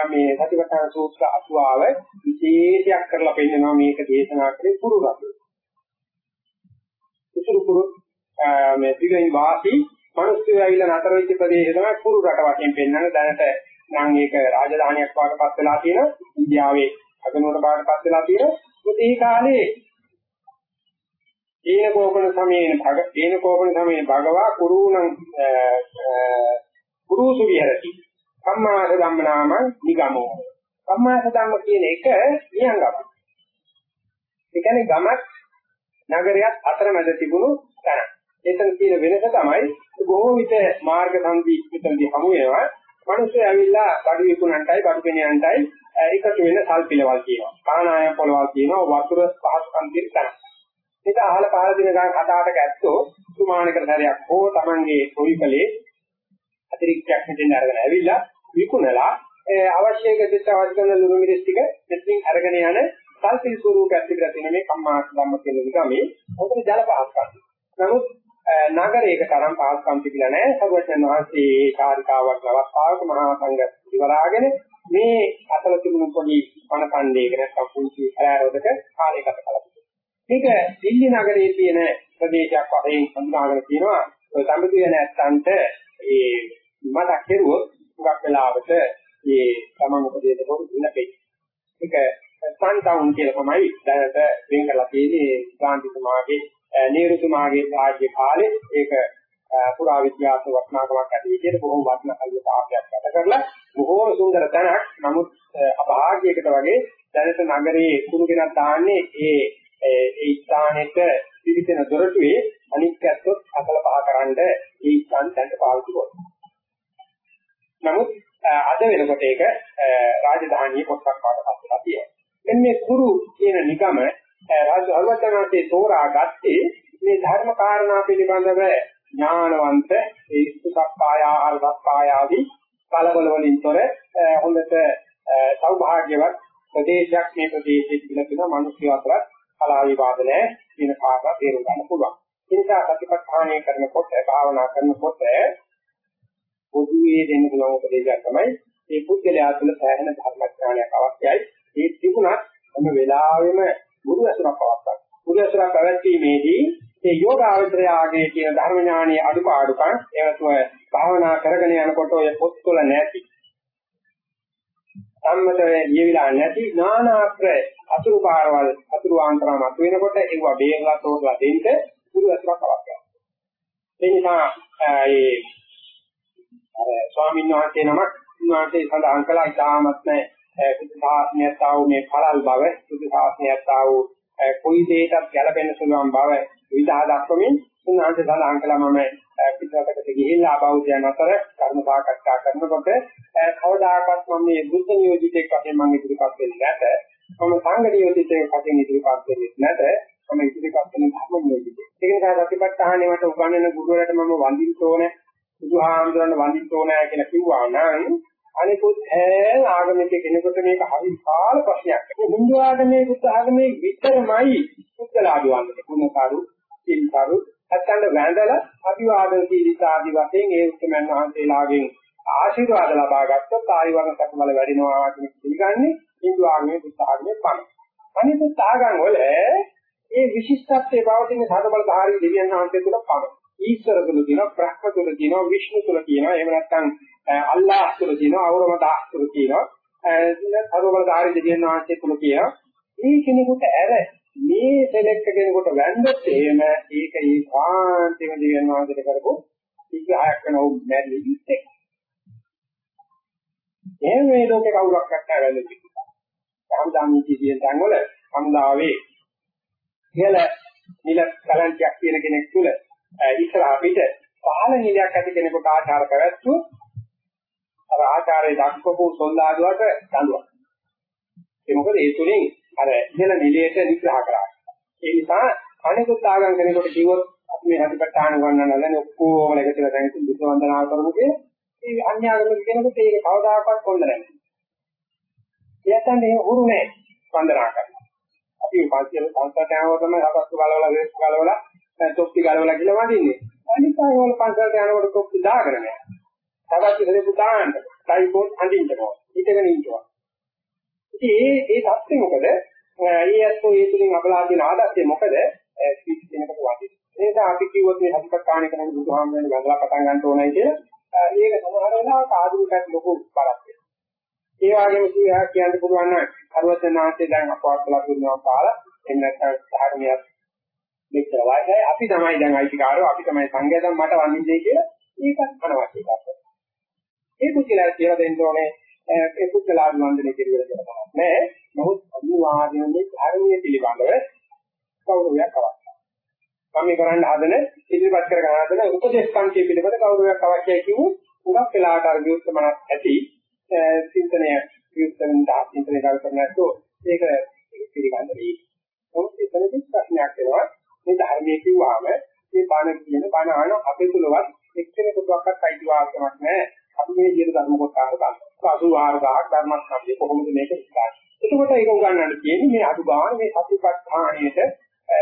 මේ සතිපට්ඨාන සූත්‍ර අසුආව විශේෂයක් කරලා පෙන්නනවා මේක දේශනා කරේ කුරු රතු. උසුරු කුරු මේ දිගින් වාසී මිනිස්සු ඇවිල්ලා නතර වෙච්ච ප්‍රදේශය තමයි කුරු රට වශයෙන් පෙන්වන්නේ දැනට නම් ඒක රාජධානියක් වඩපත් වෙලා තියෙනවා. ඉන්දියාවේ අගනුවර බාටපත් වෙලා තියෙනවා. ඒ කාලේ දීන කෝපන සමයේන භග දීන කෝපන සමයේ භගවා කුරුණං කුරුසු විහෙරති කම්මාස ධම්ම නාම නිගමෝ. කම්මාස ධම්ම කියන එක නියංගම. ඒ කියන්නේ ගමක් නගරයක් අතරමැද තිබුණු තැන. එතන තියෙන වෙනස තමයි බොහෝ විට මාර්ග සංදි මෙතනදී හමු වෙනවා. මිනිස්සු ඇවිල්ලා බඩු විකුණන්නටයි බඩු ගෙනියන්නටයි එකතු වෙන සල්පිලවල් කියනවා. කානායම් පොළවල් කියනවා වතුර පහසුකම් තියෙන තැන. ඒක අහල පහල දින ගාන කතාවට ගැත්තෝ සුමානකර සැරයක් හෝ Tamange කොයිකලේ අතිරික්තයක් මෙතෙන් අරගෙන ඇවිල්ලා විකුණලා අවශ්‍ය කෙදෙස් අවශ්‍ය කරන ලුණු මිරිස් ටික මෙතනින් අරගෙන යන සල්පිල් ස්වරූපයක් තිබිලා තියෙන මේ කම්මාස ධම්ම කියන නිගමේ හොඳට ජල පහස්කම්. නමුත් නගරයක තරම් පහස්කම් තිබිලා නැහැ. සර්වඥන් වහන්සේ ඒ කාර්යකාවක් අවස්ථාවක මහා සංඝ ඉවරාගෙන මේ අතල තිබුණු පොඩි වන කණ්ඩයක නැත්නම් පුංචි ආරෝධක කාලයකට කලකිරීම. මේක දිල්ලි නගරයේ තියෙන ප්‍රදේශයක් වශයෙන් හඳුනාගෙන තියෙනවා. ඔය සම්පූර්ණ නැත්තන්ට ඒ මතක් කෙරුවොත් හුඟක් වෙලාවට මේ තමන් උපදේශ පොදු ඉන්නකේ. ඒක සන්ටවුන් කියලා තමයි දැනට වෙන් කරලා තියෙන්නේ ගාන්ධිතුමාගේ නේරුතුමාගේ රාජ්‍ය කාලේ ඒක පුරා විද්‍යාත්මක වටිනාකමක් ඇති විදිහට බොහොම වටිනා කල්ප තාපයක් ගත කරලා බොහෝම සුන්දර තැනක්. නමුත් අභාග්‍යයකට වගේ දැනට නගරයේ කුණු ගෙනත් දාන්නේ ඒ ඒ ස්ථානෙට පිවිසෙන දොරටුවේ අනිත් පැත්තොත් අකල පහ කරන්න ඒ ස්ථාන දැන්ට පාවිච්චි කරනවා. නමුත් අද වෙනකොට ඒක රාජධානියේ පොත්පත් පාඩපත් වෙලා තියෙනවා. එන්නේ කුරු කියන නිගම රාජවර්තනාතේ තෝරා ගත්තේ මේ ධර්ම කාරණා පිළිබඳව ඥානවන්ත ඒ සුසප්පාය ආහාර සප්පාය ආදී කලබල වලින් තොර හොඳට සෞභාග්‍යවත් ප්‍රදේශයක් මේ ප්‍රදේශයේ තිබෙන තියෙන මිනිස්සු අතර කලා විවාද නැහැ කියන කාරණා තේරුම් ගන්න පුළුවන්. ඒ නිසා සතිපට්ඨානය කරනකොට භාවනා කරනකොට පොදුවේ දෙන්න පුළුවන් උපදේශයක් තමයි මේ පුද්ගලයා තුළ සෑහෙන ධර්මඥානයක් අවශ්‍යයි. ඒ තිබුණත් හැම වෙලාවෙම ගුරු අසුරක් පවත්වා. ගුරු අසුරක් පැවැත්වීමේදී මේ යෝගාවචරයාගේ කියන ධර්ම ඥානයේ අඩුපාඩුකම් එවතුව භාවනා කරගෙන යනකොට ඔය පොත්වල නැති සම්මතයේ යෙවිලා නැති නානාත්‍ර අතුරු පාරවල් අතුරු ආන්තරම අතු වෙනකොට ඒව බේරලා තෝරලා දෙන්න පුරු අතුරක් අවශ්‍යයි. ඒ නිසා ඒ අර ස්වාමීන් වහන්සේ නමක් උන්වහන්සේ සඳහන් කළා ඉතාමත් නැහැ බුදු සාසනයත් ආ වූ මේ පළල් බව බුදු සාසනයත් ආ වූ කොයි දෙයකටත් ගැළපෙන්න පුළුවන් බව විදහා දක්වමින් උන්වහන්සේ සඳහන් කළා මම පිටරටකට ගිහිල්ලා බෞද්ධයන් අතර කර්ම සාකච්ඡා කරනකොට කවදාකවත් මම මේ බුද්ධ නියෝජිතෙක් වශයෙන් මම ඉදිරිපත් වෙන්නේ නැත. මම සංඝ නියෝජිතෙක් වශයෙන් ඉදිරිපත් වෙන්නේ නැත. මම ඉදිරිපත් වෙන ධර්ම නියෝජිතෙක්. ඒක නිසා සතිපට්ඨානෙ මට උගන්වන ගුරුවරට මම වඳින්න ඕනේ. බුදුහාමුදුරන් වඳින්න ඕනේ කියලා කිව්වා නම් අනිකුත් ඈ ආගමික කෙනෙකුට මේක හරි විශාල ප්‍රශ්නයක්. ඒ හින්දු ආගමේ බුද්ධ ආගමේ විතරමයි පුද්ගලාදි වන්නේ. කුණකාරු, සිල්කාරු, නැත්නම් වැඳලා අභිවාදන සීලිතා ආදි වශයෙන් ඒ උත්තරමන් වහන්සේලාගෙන් ආශිර්වාද ලබා ගත්තොත් ආයුර්ණ සකමල වැඩිනවා කියන පිළිගන්නේ හින්දු ආගමේ බුද්ධ ආගමේ පමණයි. අනිකුත් ආගම් වල ඒ විශිෂ්ටත්වයේ පවතින සාධබල ධාරී දෙවියන් වහන්සේ තුල පමණයි. ඊශ්වර තුල තියෙනවා, බ්‍රහ්ම තුල තියෙනවා, විෂ්ණු තුල තියෙනවා. එහෙම නැත්නම් අල්ලාහ් තුල තියෙනවා, අවරමදා තුල තියෙනවා. සාධබල ධාරී දෙවියන් වහන්සේ තුල කියනවා. මේ කෙනෙකුට ඇර මේ සෙලෙක්ට් කෙනෙකුට වැන්දොත් එහෙම ඒක ඒ කාන්තේම දෙවියන් වහන්සේට කරපො විග්‍රහයක් කරන උ මැරෙන්නේ ඉස්සේ. එහෙම මේ ලෝකේ කවුරක් නැත්නම් වැන්දොත් ඉන්නවා. සම්දානීති කියන තැන් වල සම්දාවේ ඉහළ නිල කලන්තියක් කියන කෙනෙක් තුල ඉස්සරහ පිට පහළ නිලයක් ඇති කෙනෙකුට ආචාර කරත්තු අර ආචාරයේ දක්වපු සොල්දාදුවට දඬුවම්. ඒ මොකද ඒ තුලින් අර ඉහළ නිලයට නිග්‍රහ කරා. ඒ නිසා අනිකුත් ආගම් කෙනෙකුට කිව්වොත් අපි මේ හදිපට්ඨාන ගන්නනවලනේ ඔක්කොම එකතුලා දැන් ඉතින් බුද්ධ වන්දනා කරමු කිය. ඒ අන්‍යාගමික කෙනෙකුට ඒක කවදාකවත් කොල්ල නැහැ. එයාටම මේ උරු නැහැ වන්දනා කරන්න. අපි පස්සේ සංස්කෘතියව තමයි අපස්සු ගලවලා වේස් ගලවලා තොප්පි ගලවලා කියලා වදින්නේ. අනිත් අය වල පන්සලට යනකොට තොප්පි දාගෙන නැහැ. තවත් ඉතින් පුතාන්ට ටයිපෝඩ් අඳින්නකෝ. හිටගෙන ඉන්නවා. ඉතින් ඒ ඒ தත්ත්වය මොකද? ඒ ඇත්තෝ ඒ තුලින් අපලා තියෙන ආදර්ශය මොකද? කිසි කෙනෙකුට වාදී. ඒ නිසා අපි කිව්වොත් මේ හදිපත්කාණේ කරන බුදුහාමුදුරනේ ගඳලා පටන් ගන්න ඕනයි කියලා. ඒක සමහර වෙලාවට ආධුනිකයන් ලොකු බලක් වෙනවා. ඒ වගේම කීයක් කියන්න පුළුවන් නම් අරවතනාංශය දැන් අපවත් කළා දුන්නා කාලා එන්න ධර්මයක් මෙච්චර වයසයි අපි තමයි දැන් අයිතිකාරෝ අපි තමයි සංඝයා දැන් මට වඳින්නේ කියලා ඒකත් අනවශ්‍ය එකක්. ඒ පුද්ගලයා කියලා දෙන්න ඕනේ ඒ පුද්ගලයා වන්දනය කෙරුවල කියලා තමයි. නෑ. නමුත් අනිවාර්යයෙන්ම ධර්මයේ පිළිබඳව කවුරුයක් අවශ්‍යයි. මම මේ කරන්න හදන ඉදිරිපත් කර ගන්න හදන උපදේශ පන්ති පිළිබඳ කවුරුයක් අවශ්‍යයි කිව්වොත් උගක් වෙලාට අර විවෘතමනක් ඇති චින්තනය විවෘතෙන් දා චින්තනය කරන්නේ නැතුව ඒක පිළිගන්න වෙයි. නමුත් එතනදී ප්‍රශ්නයක් වෙනවා මේ ධර්මයේ කිව්වහම මේ බණ කියන බණ අහන අපේ තුලවත් එක්කෙනෙකුටවත් අයිතිවාසිකමක් නැහැ. අපි මේ ජීවිත ධර්ම කොටස ගන්න. 84000ක් ධර්මස්කන්ධය කොහොමද මේක ඉස්සරහ. එතකොට ඒක උගන්වන්න තියෙන්නේ මේ අඩු ගන්න මේ සතිපට්ඨානයට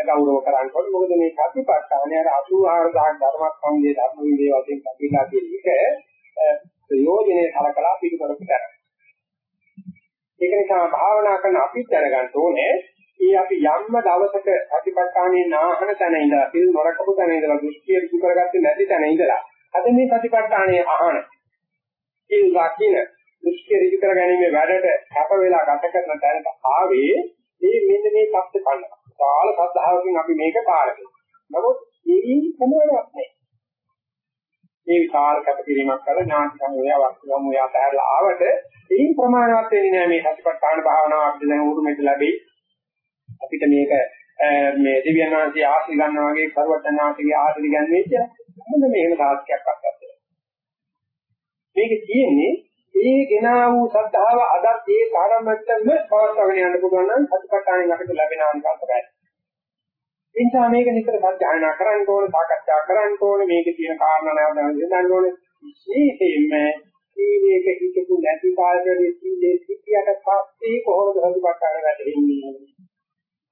ගෞරව කරන්න ඕනේ. මොකද මේ සතිපට්ඨානය අර 84000ක් ධර්මස්කන්ධයේ ධර්ම විදේ වශයෙන් කපිලා කියන එක ප්‍රයෝජනේ සලකලා පිළිගන්න කරා. ඒක නිසා භාවනා කරන අපි දැනගන්න ඕනේ ඒ අපි යම්ම දවසක සතිපට්ඨානේ නාහන තැන ඉඳලා පිළ නොරකපු තැන ඉඳලා දෘෂ්ටිය ඍජු කරගත්තේ නැති තැන ඉඳලා අද මේ සතිපට්ඨානේ අහන ඒ වාකින දෘෂ්ටිය ඍජු කරගැනීමේ වැඩට කැප වෙලා ගත කරන තැනට ආවේ මේ මෙන්න මේ සත්‍ය කන්න. සාල සද්ධාවකින් අපි මේක පාරක. නමුත් මේ සමානයක් නැහැ. මේ විකාර කැපකිරීමක් කරලා ඥාති සමුය වස්තු සමුය අතහැරලා ආවට ඒ ප්‍රමාණවත් වෙන්නේ නැහැ මේ සතිපට්ඨාන භාවනාව අපිට දැන් උරුමෙට ලැබෙයි. අපිට මේක මේ දෙවියන් වහන්සේ ආශි ගන්නවා වගේ සර්වඥාන්සේගේ ආශි ගන්නේ කියලා. මොකද මේක සාස්ත්‍යයක් අත්දැකීම. මේක තියෙන්නේ ඒ ගෙනා වූ සද්ධාව අදත් ඒ කාරණාවටම පවත්වාගෙන යන්න පුළුවන් නම් සතිපට්ඨානෙන් අපිට ලැබෙන අංකල්පයි. ඒ නිසා මේක නිතර සත්‍යයනා කරන්න ඕනේ, සාකච්ඡා කරන්න ඕනේ, මේකේ තියෙන කාරණා නැවත හඳුනන්න ඕනේ. විශේෂයෙන්ම සීලයක හිතපු නැති කාලවලදී සීලේ සිටියට පස්සේ කොහොමද සතිපට්ඨාන වැඩෙන්නේ?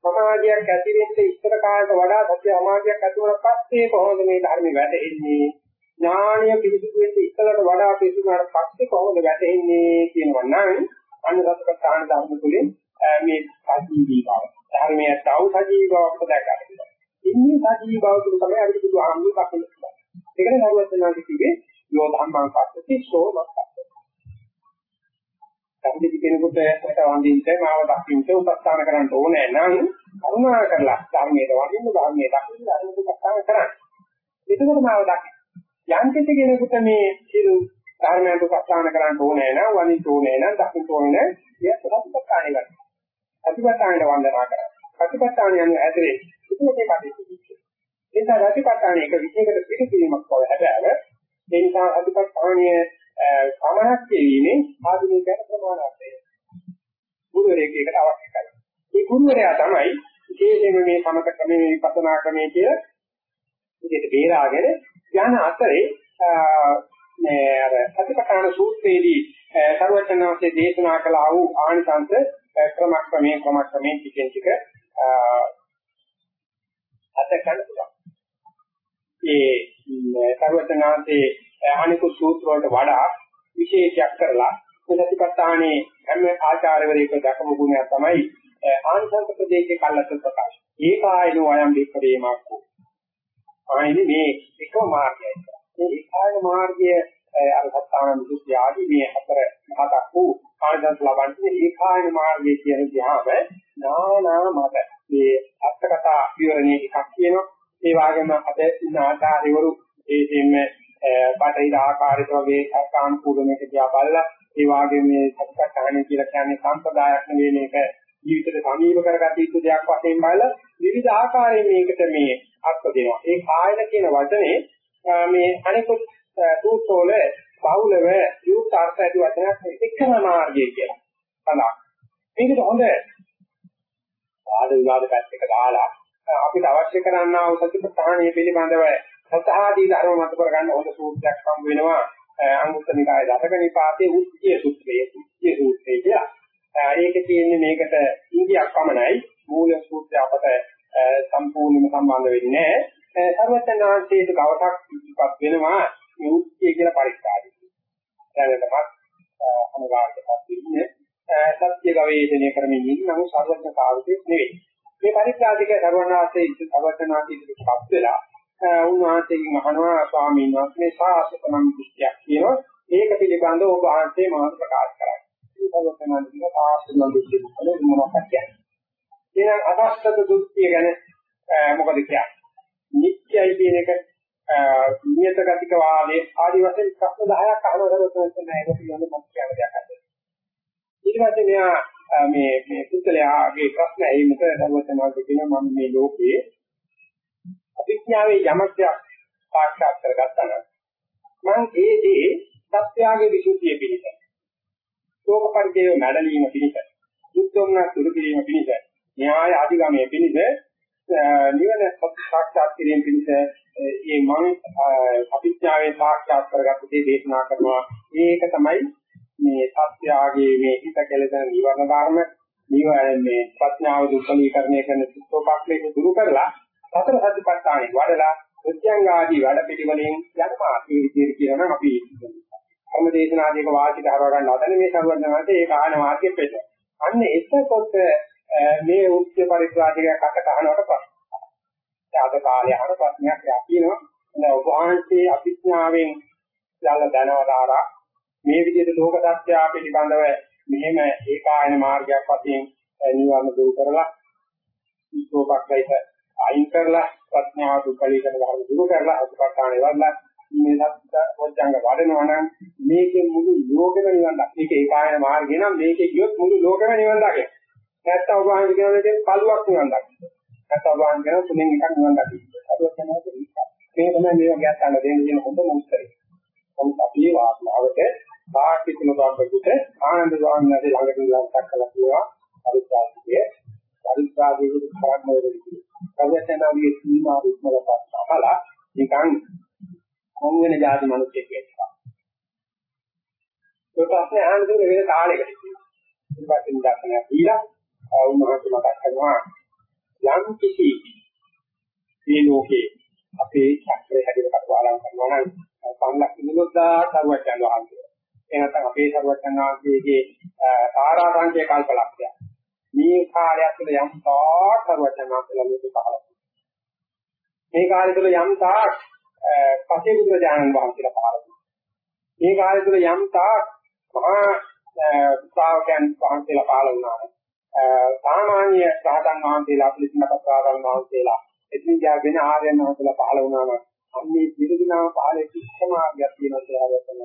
සමාධියක් ඇති වෙන්න ඉස්සර කාලයට වඩා සත්‍ය සමාධියක් ඇති වුණාට පස්සේ කොහොමද මේ ධර්ම වැටෙන්නේ? ඥානීය පිළිසිදු වෙන්න ඉස්සරට වඩා පිළිසිදුනාට පස්සේ කොහොමද වැටෙන්නේ කියනවා නම් අන්න සත්‍යපට්ඨාන ධර්ම තුලින් මේ සජීවී බව ධර්මයේ තව සජීවී බවක් දැක්කා. ඉන්නේ සජීවී බව තුළ තමයි අපිට බුදුහාමුදුරුවෝ කපන්නේ. ඒකනේ නරුවත් වෙනවා කිව්වේ යෝ ධම්මං පස්සති සෝ මස්සති. සම්පිති කෙනෙකුට කොට වඳින්න මාව දකින්න උපස්ථාන කරන්න ඕනේ නම් කරුණා කරලා ධර්මයේ වඳින්න ධර්මයේ දකින්න ධර්මයේ උපස්ථාන කරන්න. එතකොට මාව දකින්න. යම් කිසි කෙනෙකුට මේ සිරු ධර්මයට උපස්ථාන කරන්න ඕනේ නම් වඳින්න ඕනේ නම් දකින්න ඕනේ නම් ඒක සතිපට්ඨානෙ ගන්න. සතිපට්ඨානෙ වන්දනා කරා. සතිපට්ඨාන යන ඇතුලේ ඉතිමේ කටයුතු. ඒක සතිපට්ඨාන එක විශේෂකට පිළිපීමක් බව හැබැයි ඒ නිසා අධිපස්ථානීය සමනක් කියීමේ ආධුනිකයන් ප්‍රමාණවත් ගුරුවරයෙක් එකට අවශ්‍ය කරයි. මේ ගුරුවරයා තමයි විශේෂයෙන්ම මේ සමත ක්‍රමයේ මේ විපස්සනා ක්‍රමයේ කියලා විදිහට බේරාගෙන යන අතරේ මේ අර සතිපට්ඨාන සූත්‍රයේදී සර්වඥාන්සේ දේශනා කළ ආ වූ ආනිසංස ක්‍රමක්‍රමයෙන් ක්‍රමක්‍රමයෙන් ටිකෙන් ටික අතකන් පුළුවන්. ඒ සර්වඥාන්සේ අනිකුත් සූත්‍ර වලට වඩා විශේෂයක් කරලා සතිපට්ඨානේ හැම ආචාර්යවරයෙක් දක්වපු ගුණයක් තමයි ආනිසංස ප්‍රදේශයේ කල්ලත් ප්‍රකාශ. ඒකායනෝ අයම් විපරේමක්. ආයිනේ මේ එකම මාර්ගයයි. මේ ඒකායන මාර්ගය අර සත්‍යාන විසුද්ධිය ආදී මේ හතර මහතක් වූ ආනිසංස ලබන්නේ ඒකායන මාර්ගය කියන ධ්‍යාව නානා මත මේ අත්කතා විවරණේ එකක් කියනවා. ඒ වගේම අද ඉන්න ආචාර්යවරු ඒකෙම බටහිර ආකාරයට වගේ සාංකූල මේක දිහා බලලා ඒ වගේම මේ සත්‍යඥානය කියලා කියන්නේ සම්ප්‍රදායක් නෙවෙයි මේක ජීවිතේ සමීප කරගත යුතු දෙයක් වශයෙන් බලලා විවිධ ආකාරයෙන් මේකට මේ අර්ථ දෙනවා. ඒ කායන කියන වචනේ මේ අනිකුත් සූත්‍රවල බහුලව යුක්ත අර්ථ ඇති වචනයක් එකම මාර්ගය කියලා. තමයි. මේකට හොඳ ආද විවාද පැත්තක දාලා අපිට අවශ්‍ය කරන්නා වූ සතිපට්ඨානය පිළිබඳව සතහාදී ධර්ම මත කරගන්න හොඳ සූත්‍රයක් හම් වෙනවා අංගුත්තර නිකායේ දසක නිපාතේ උච්චය සූත්‍රය උච්චය සූත්‍රය කියලා. ඒක තියෙන්නේ මේකට ඉන්දියක් පමණයි මූල සූත්‍රය අපට සම්පූර්ණයෙන්ම සම්බන්ධ වෙන්නේ නැහැ. සර්වඥාන්සේට කවටක් ඉතිපත් වෙනවා මේ උච්චය කියලා පරික්ෂාදී. දැනටමත් අනුගාමිකපත් ඉන්නේ සත්‍ය ගවේෂණය කරමින් ඉන්න නමුත් සර්වඥ කාර්යයක් නෙවෙයි. මේ පරිත්‍යාගික සර්වඥාන්සේ සර්වඥාන්සේ ඉදිරියටපත් වෙලා උන්වහන්සේගෙන් අහනවා ස්වාමීන් වහන්සේ මේ සාසකනම් දෘෂ්ටියක් කියනවා ඒක පිළිබඳව ඔබ වහන්සේ මාත් ප්‍රකාශ කරයි. ඒ සර්වඥාන්සේ සාසකනම් දෘෂ්ටිය කියන්නේ මොනවද කියන්නේ? එහෙනම් අදස්සත දෘෂ්ටිය ගැන මොකද කියන්නේ? නිත්‍යයි කියන එක නියත ගතික වාදයේ ආදි වශයෙන් ප්‍රශ්න 10ක් අහලා කරොත් නැහැ ඒක පිළිබඳව මම කියන දෙයක් අහන්න. ඊට පස්සේ මෙයා මේ මේ පුද්ගලයාගේ ප්‍රශ්න ඇහිමට දරුවතනවාද කියන මම මේ ලෝකයේ අභිඥාවේ යමක් සාක්ෂාත් කරගත්තා නම් මම ඒ දේ සත්‍යාගේ විසුද්ධිය පිණිස ශෝක පරිදේව මැඩලීම පිණිස දුක්ඛෝම්න සුරු කිරීම පිණිස න්‍යාය අධිගමයේ පිණිස නිවන සාක්ෂාත් කිරීම පිණිස මේ මම අභිඥාවේ සාක්ෂාත් කරගත්ත දේ දේශනා කරනවා. මේක තමයි මේ සත්‍යාගේ මේ හිත කෙලෙසන නිවන ධර්ම නිවන මේ ප්‍රඥාව දුක්ඛීකරණය කරන සුත්තෝපක්ලේක දුරු කරලා සතර සතිපට්ඨානෙ වඩලා උද්‍යංග ආදී වැඩ පිළිවෙලින් යන මාර්ගයේ විදිහට කියනවා අපි කර්ම දේශනාදීක වාසිත හරව ගන්න හදන මේ සරුවඥාන්ත ඒ කාහන වාක්‍ය පෙළ. අන්න එතකොට මේ උච්ච පරිත්‍රාජිකය කට කහනවට පස්සේ. අද කාලේ අහන ප්‍රශ්නයක් යා කියනවා දැන් ඔබ වහන්සේ අභිඥාවෙන් යාල දැනවදාරා මේ විදිහට ලෝක සත්‍ය පිළිබඳව මෙහෙම ඒකායන මාර්ගයක් වශයෙන් නිවර්ණ දුරු කරලා ඉස්සෝපක්ලයිත අයින් කරලා ප්‍රඥාව දුකලීකරන ධර්ම දුරු කරලා අසුපට්ඨාන ඉවරලා මේ සත්‍ය වොච්චංග වඩනවා නම් මේකේ මුළු ලෝකෙම නිවන් දකින්න. මේක ඒකායන මාර්ගය නම් මේකේ ගියොත් මුළු ලෝකෙම නිවන් දකින්න. නැත්තම් ඔබ වහන්සේ කියන දේ කලුවක් නිවන් දකින්න. නැත්තම් ඔබ වහන්සේ කියන තුනෙන් එකක් නිවන් දකින්න. අදවත් යනවා මේ තමයි මේ වගේ අත්හන්න දෙන්න දෙන හොඳම උත්තරේ. නමුත් අපි වාස්නාවට සාක්ෂි තුන බබ්බුට ආනන්ද ස්වාමීන් වහන්සේ ළඟට ඉලක්ක කළා කියලා පරිත්‍යාගය පරිත්‍යාගයේ කරන්න වෙන්නේ. සර්වඥාගේ සීමා විස්මලපත් අහලා නිකන් මොන් වෙන જાති මිනිස්සෙක් වෙනවා. ඒ ප්‍රශ්නේ අහන්න දුන්නේ වෙන කාලයකට. ඊට පස්සේ ඉඳලා දීලා උන්වහන්සේ මතක් කරනවා යම් කිසි මේ ලෝකේ අපේ චක්‍රය හැදෙන්න කටපාඩම් කරනවා නම් පන්නක් නිරෝධා කරුවචන් වහන්සේ. එහෙනම් අපේ සරුවචන් වහන්සේගේ තාරා සංකේ කල්පලක්ෂය. මේ කාලයක් තුළ යම් තාක් සරුවචන් වහන්සේලා මේක පහළ මේ කාලය තුළ යම් තාක් පසේ බුදුරජාණන් වහන්සේලා පහළ මේ කාලය තුළ යම් තාක් මහා ශ්‍රාවකයන් වහන්සේලා පහළ වුණා. සාමාන්‍ය සාධන් වහන්සේලා පිළිසිනක සාධන් වහන්සේලා එදින ජාගෙන ආර්යයන් වහන්සේලා පහළ වුණාම අන්නේ පිළිගිනාම පහළ කිසිමාගයක් තියෙනවා කියලා හදන්න.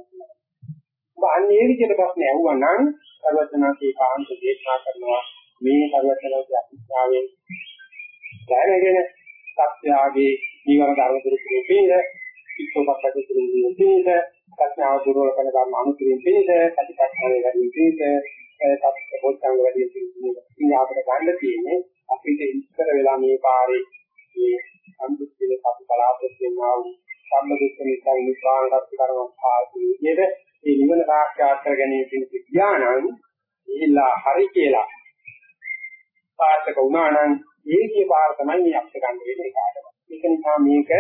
ඔබ අන්නේ විදිහට ප්‍රශ්න ඇහුවා නම් සර්වඥාන්සේ කාන්ත දේශනා කරනවා මේ සර්වඥාන්සේ අතිශාවෙන් දැනගෙන සත්‍යාගේ ජීවන ධර්ම දුරු කිරීම පිණිස, ඉක්කොපක්ක දුරු කිරීම පිණිස, ප්‍රඥාව දුර්වල කරන ධර්ම අනුකිරීම පිණිස, සතිපට්ඨානය වැඩි පිණිස, සත්‍ය බෝධංග වැඩි පිණිස ඉතින් අපිට ගන්න තියෙන්නේ අපිට ඉස්සර වෙලා මේ පාරේ මේ සම්පූර්ණ සතු බලාපොරොත්තු වෙනා වූ සම්මුතික නිසා නිපාන රත්ති කරන ආදී විදිහට මේ නිවන සාක්ෂාත් කර ගැනීම පිණිස ඥානං ඉහිලා හරි කියලා සාර්ථක වුණා නම් ඒකේ පාර තමයි මේ අපිට ගන්න වෙන්නේ කාටද. ඒක නිසා මේක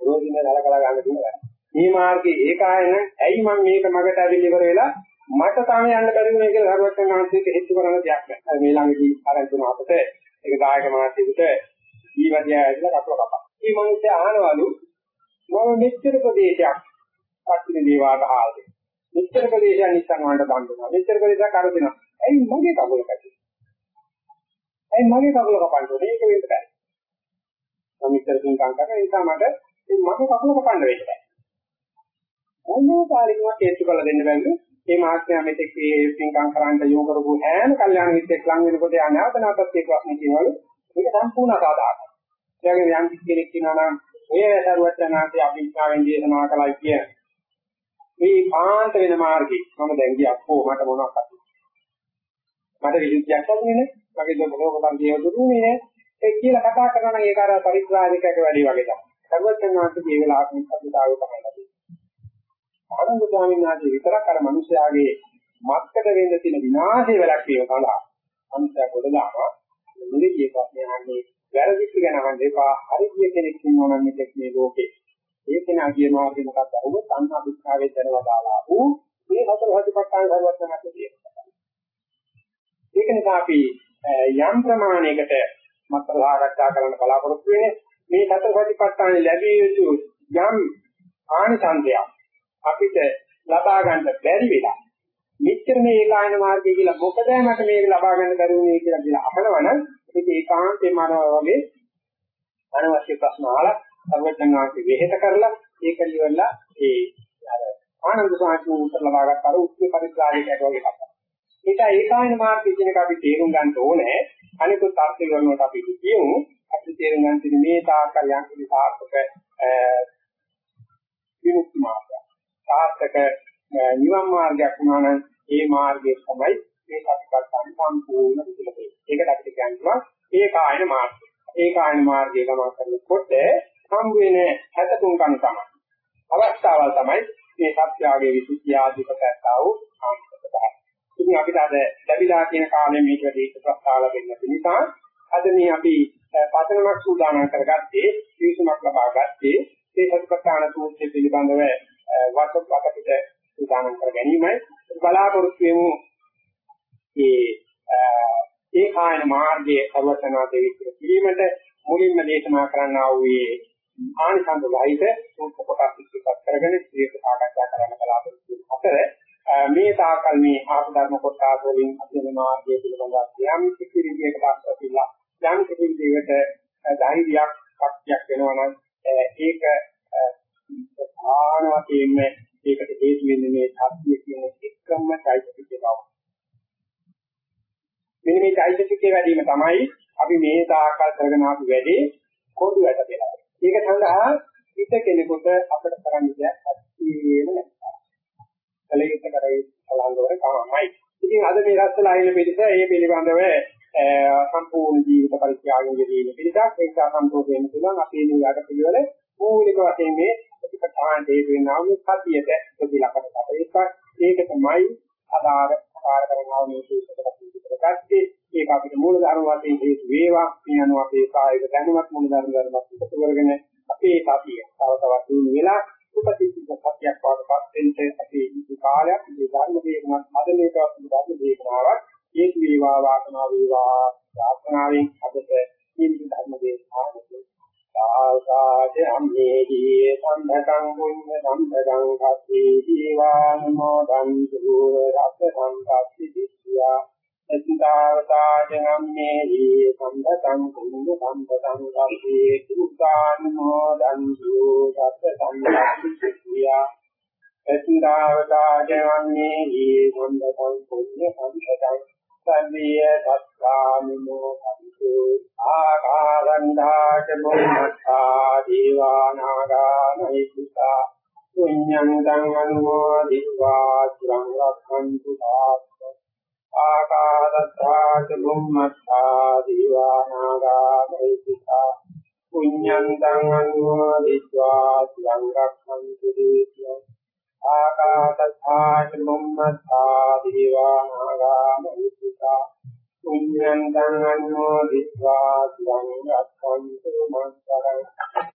රෝගින දලකලා ගන්න දුන්නා. මේ මාර්ගයේ ඒකායන ඇයි මම මේක මගට ඇවිල්ලා ඉවර වෙලා මට තාම යන්න බැරි වුණේ කියලා හරුවත් ගන්නත් හේතු කරන දෙයක් නෑ. මේ ළඟදී ආරම්භ වුණ අපිට ඒක ගායක මාත්‍යෙකුට ජීවිතය ඇවිල්ලා කපල කපා. මේ මිනිස්සු අහනවලු මම මෙච්චර ප්‍රදේශයක් පස්සේ දේවාට ආවේ. මෙච්චර ප්‍රදේශයක් නිස්සන් වලට දන් දුන්නා. මෙච්චර ප්‍රදේශයක් අර දෙනවා. ඇයි මගේ කකුල කැටි? ඇයි මගේ කකුල කපන්න ඕනේ? ඒක වෙන්න බෑ. මම ඉතර පින්කම් කරන නිසා මට මේ මගේ කකුල කපන්න වෙන්න බෑ. මොනවා කාරිකවත් හේතු කළ දෙන්න බැන්නේ. මේ මාත්‍යා මෙතෙක් මේ පින්කම් කරන්න යොමු කරපු හැම කල්යාණ මිත්‍රෙක් ලං වෙනකොට යා නැවත නැවතත් ඒ ප්‍රශ්නේ කියනවලු. මේක සම්පූර්ණ සාධාරණයි. ඒ වගේ යම් කෙනෙක් කියනවා නම් ඔය දරුවචනාන්සේ අභිඥාවෙන් දේශනා කළයි කියන මේ පාන්ත වෙන මාර්ගේ මම දැන් ගියා කො මට මොනවක්ද මට විදුක්තියක් ලැබුණේ නැහැ මගේ මොනෝක සංකේය දුන්නේ නැහැ ඒ කියලා කතා කරනවා නම් ඒක අර පරිත්‍රාජිකයක වැඩි වගේ තමයි. සර්වඥාන්සේ මේ වෙලාවට සතුටාව තමයි ලැබෙන්නේ ආනන්ද ස්වාමීන් වහන්සේ විතරක් අර මිනිස්යාගේ මත්කට වෙන්න තියෙන විනාශය වැළැක්වීම සඳහා මිනිස්යා කොට දානවා මුලින්ම ප්‍රශ්නේ අහන්නේ වැරදිච්ච ගැන අහන්න එපා. හරි කෙනෙක් ඉන්නවා නම් මේ ලෝකේ. ඒ කෙනා ගිය මාර්ගේ මොකක්ද? අහුව සංහා විස්කාවේ දැනවදාලා ඌ මේ හතර හදිපත්තාන සර්වඥාන්සේ කියනවා. ඒක නිසා අපි යම් ප්‍රමාණයකට මතර සාකච්ඡා කරන්න බලාපොරොත්තු වෙන්නේ මේ හතර හදිපත්තාන ලැබිය යුතු යම් ආනිසංසයක් අපිට ලබා ගන්න බැරි වෙලා මෙච්චර මේ ඒකායන මාර්ගය කියලා මොකද මට මේක ලබා ගන්න බැරි වුනේ කියලා කියලා අහනවනම් ඒක ඒකාන්තයෙන්ම අර වගේ අනවශ්‍ය ප්‍රශ්න අහලා සර්වඥාන්සේ වෙහෙත කරලා ඒක ඉවරලා ඒ අර ආනන්ද සාහිත්‍ය උත්තර ලබාගත් අර උත්තරේ පරිත්‍රාජකයට වගේ කතා. ඒක ඒකායන මාර්ගය කියන එක අපි තේරුම් ගන්න ඕනේ. අනිකුත් අර්ථ විවරණයට අපි කියමු. අපි තේරුම් ගන්න තියෙන මේ තාක්කල් යම් කිසි සාර්ථක විමුක්ති මාර්ගය. සාර්ථක නිවන් මාර්ගයක් වුණා නම් ඒ මාර්ගය තමයි මේ සත්‍යපත්තන් සම්පූර්ණ විදිහට. ඒකට අපිට කියනවා ඒකායන මාර්ගය. ඒකායන මාර්ගය ගමන් කරනකොට හම් වෙන 73 කණ තමයි. අවස්ථාවල් තමයි මේ සත්‍යාගයේ විසුද්ධිය ආදී ප්‍රකාශතාව ආන්තරයි. ඉතින් අපිට අද ලැබිලා තියෙන කාලේ මේක දෙක ප්‍රස්තාව ලැබෙන්න නිසා අද මේ අපි පතනමක් සූදානම් කරගත්තේ විසුමක් ලබා ගත්තේ ඒ සත්‍යපත්තාන සූත්‍රය පිළිබඳව වටපිට අපිට සූදානම් කර ගැනීමයි. බලාපොරොත්තු වෙමු ඒ ඒ කායන මාර්ගයේ අවසනාද විස්තර කිරීමට. මුලින්ම දේශනා කරන්නා වූ ආනිසංස වහිත සූත්‍ර කොටස් ඉස්සරහට කරගෙන ඒක සාකච්ඡා කරන්න බලාපොරොත්තු වෙන අතර මේ තාකල් මේ ආප ධර්ම කොටස වලින් අධ්‍යයන මාර්ගය පිළිබඳව යම් කිසි විදියකට අත්විඳලා යම් කිසි විදියකට ධෛර්යයක් ශක්තියක් වෙනවා නම් ඒක ප්‍රධාන වශයෙන්ම ඒකට හේතු වෙන්නේ මේ සත්‍ය කියන එකම চৈতසික බව. මෙන්න මේ চৈতසිකේ වැඩිම තමයි අපි මේ තාකල් කරගෙන ආපු වැඩේ කොටු වැඩ කියලා. ඒක සඳහා හිත කෙනෙකුට අපිට කරන්න දෙයක් තියෙන්නේ නැහැ. කලියුත් කරේ කලංගවර තමයි. ඉතින් අද මේ රස්සලා ඉන්න පිළිස ඒ පිළිබඳව සම්පූර්ණ ජීවිත පරිත්‍යාගයෙන් යෙදීම පිළිසක් ඒක සම්පූර්ණ වෙන්න පුළුවන් අපේ මේ වැඩ පිළිවෙල මූලික වශයෙන් මේ ප්‍රතිපදාන හේතු වෙනා වූ සතියට ප්‍රතිලක් කරගන්න. ඒක ඒක තමයි ආධාර ආකාර කරනවා මේ සූත්‍රකට පිළිබඳ ගත්තේ. ඒක අපිට මූල ධර්ම වශයෙන් හේතු වේවා. මේ අනුව අපේ කායික දැනුමත් මූල ධර්ම ධර්මත් එකතු කරගෙන අපේ සතිය තව තවත් දිනු වෙලා උපතිච්ච සත්‍යයක් වඩපත් වෙන්න අපේ ජීවිත කාලයක් මේ ධර්ම දේශනාවක් අද මේකවත් ධර්ම දේශනාවක් හේතු වේවා වාසනාව වේවා ප්‍රාර්ථනාවෙන් අදට ජීවිත ධර්ම දේශනාවක් සාසාද අම්මේදී සම්භතං පුඤ්ඤ සම්පදං කස්සී දීවානමෝදං සුර රස සම්පත්ති දිස්සියා එත්තාවතාජනම්මේදී සම්භතං පුඤ්ඤ සම්පදං කස්සී දුක්ඛානමෝදං සුර රස සම්පත්ති දිස්සියා එත්තාවතාජනම්මේදී සම්භතං පුඤ්ඤ සම්පදං සම්මිය සත්කාමිනෝ සම්තු ආකාරන්දාච බුම්මත්තා දීවානාගා මහිත්‍තා පුඤ්ඤං දං අනුමෝදිत्वा චිරං රක්ඛන්තු තාස්ස ආකාදත්තාච බුම්මත්තා දීවානාගා මහිත්‍තිකා පුඤ්ඤන්තං අනුමෝදිत्वा සිරං රක්ඛන්තු දේශියං ආකාදත්තාච බුම්මත්තා දීවානාගා මහිත්‍තිකා පුඤ්ඤන්තං අනුමෝදිत्वा සිරං රක්ඛන්තු මං සරණං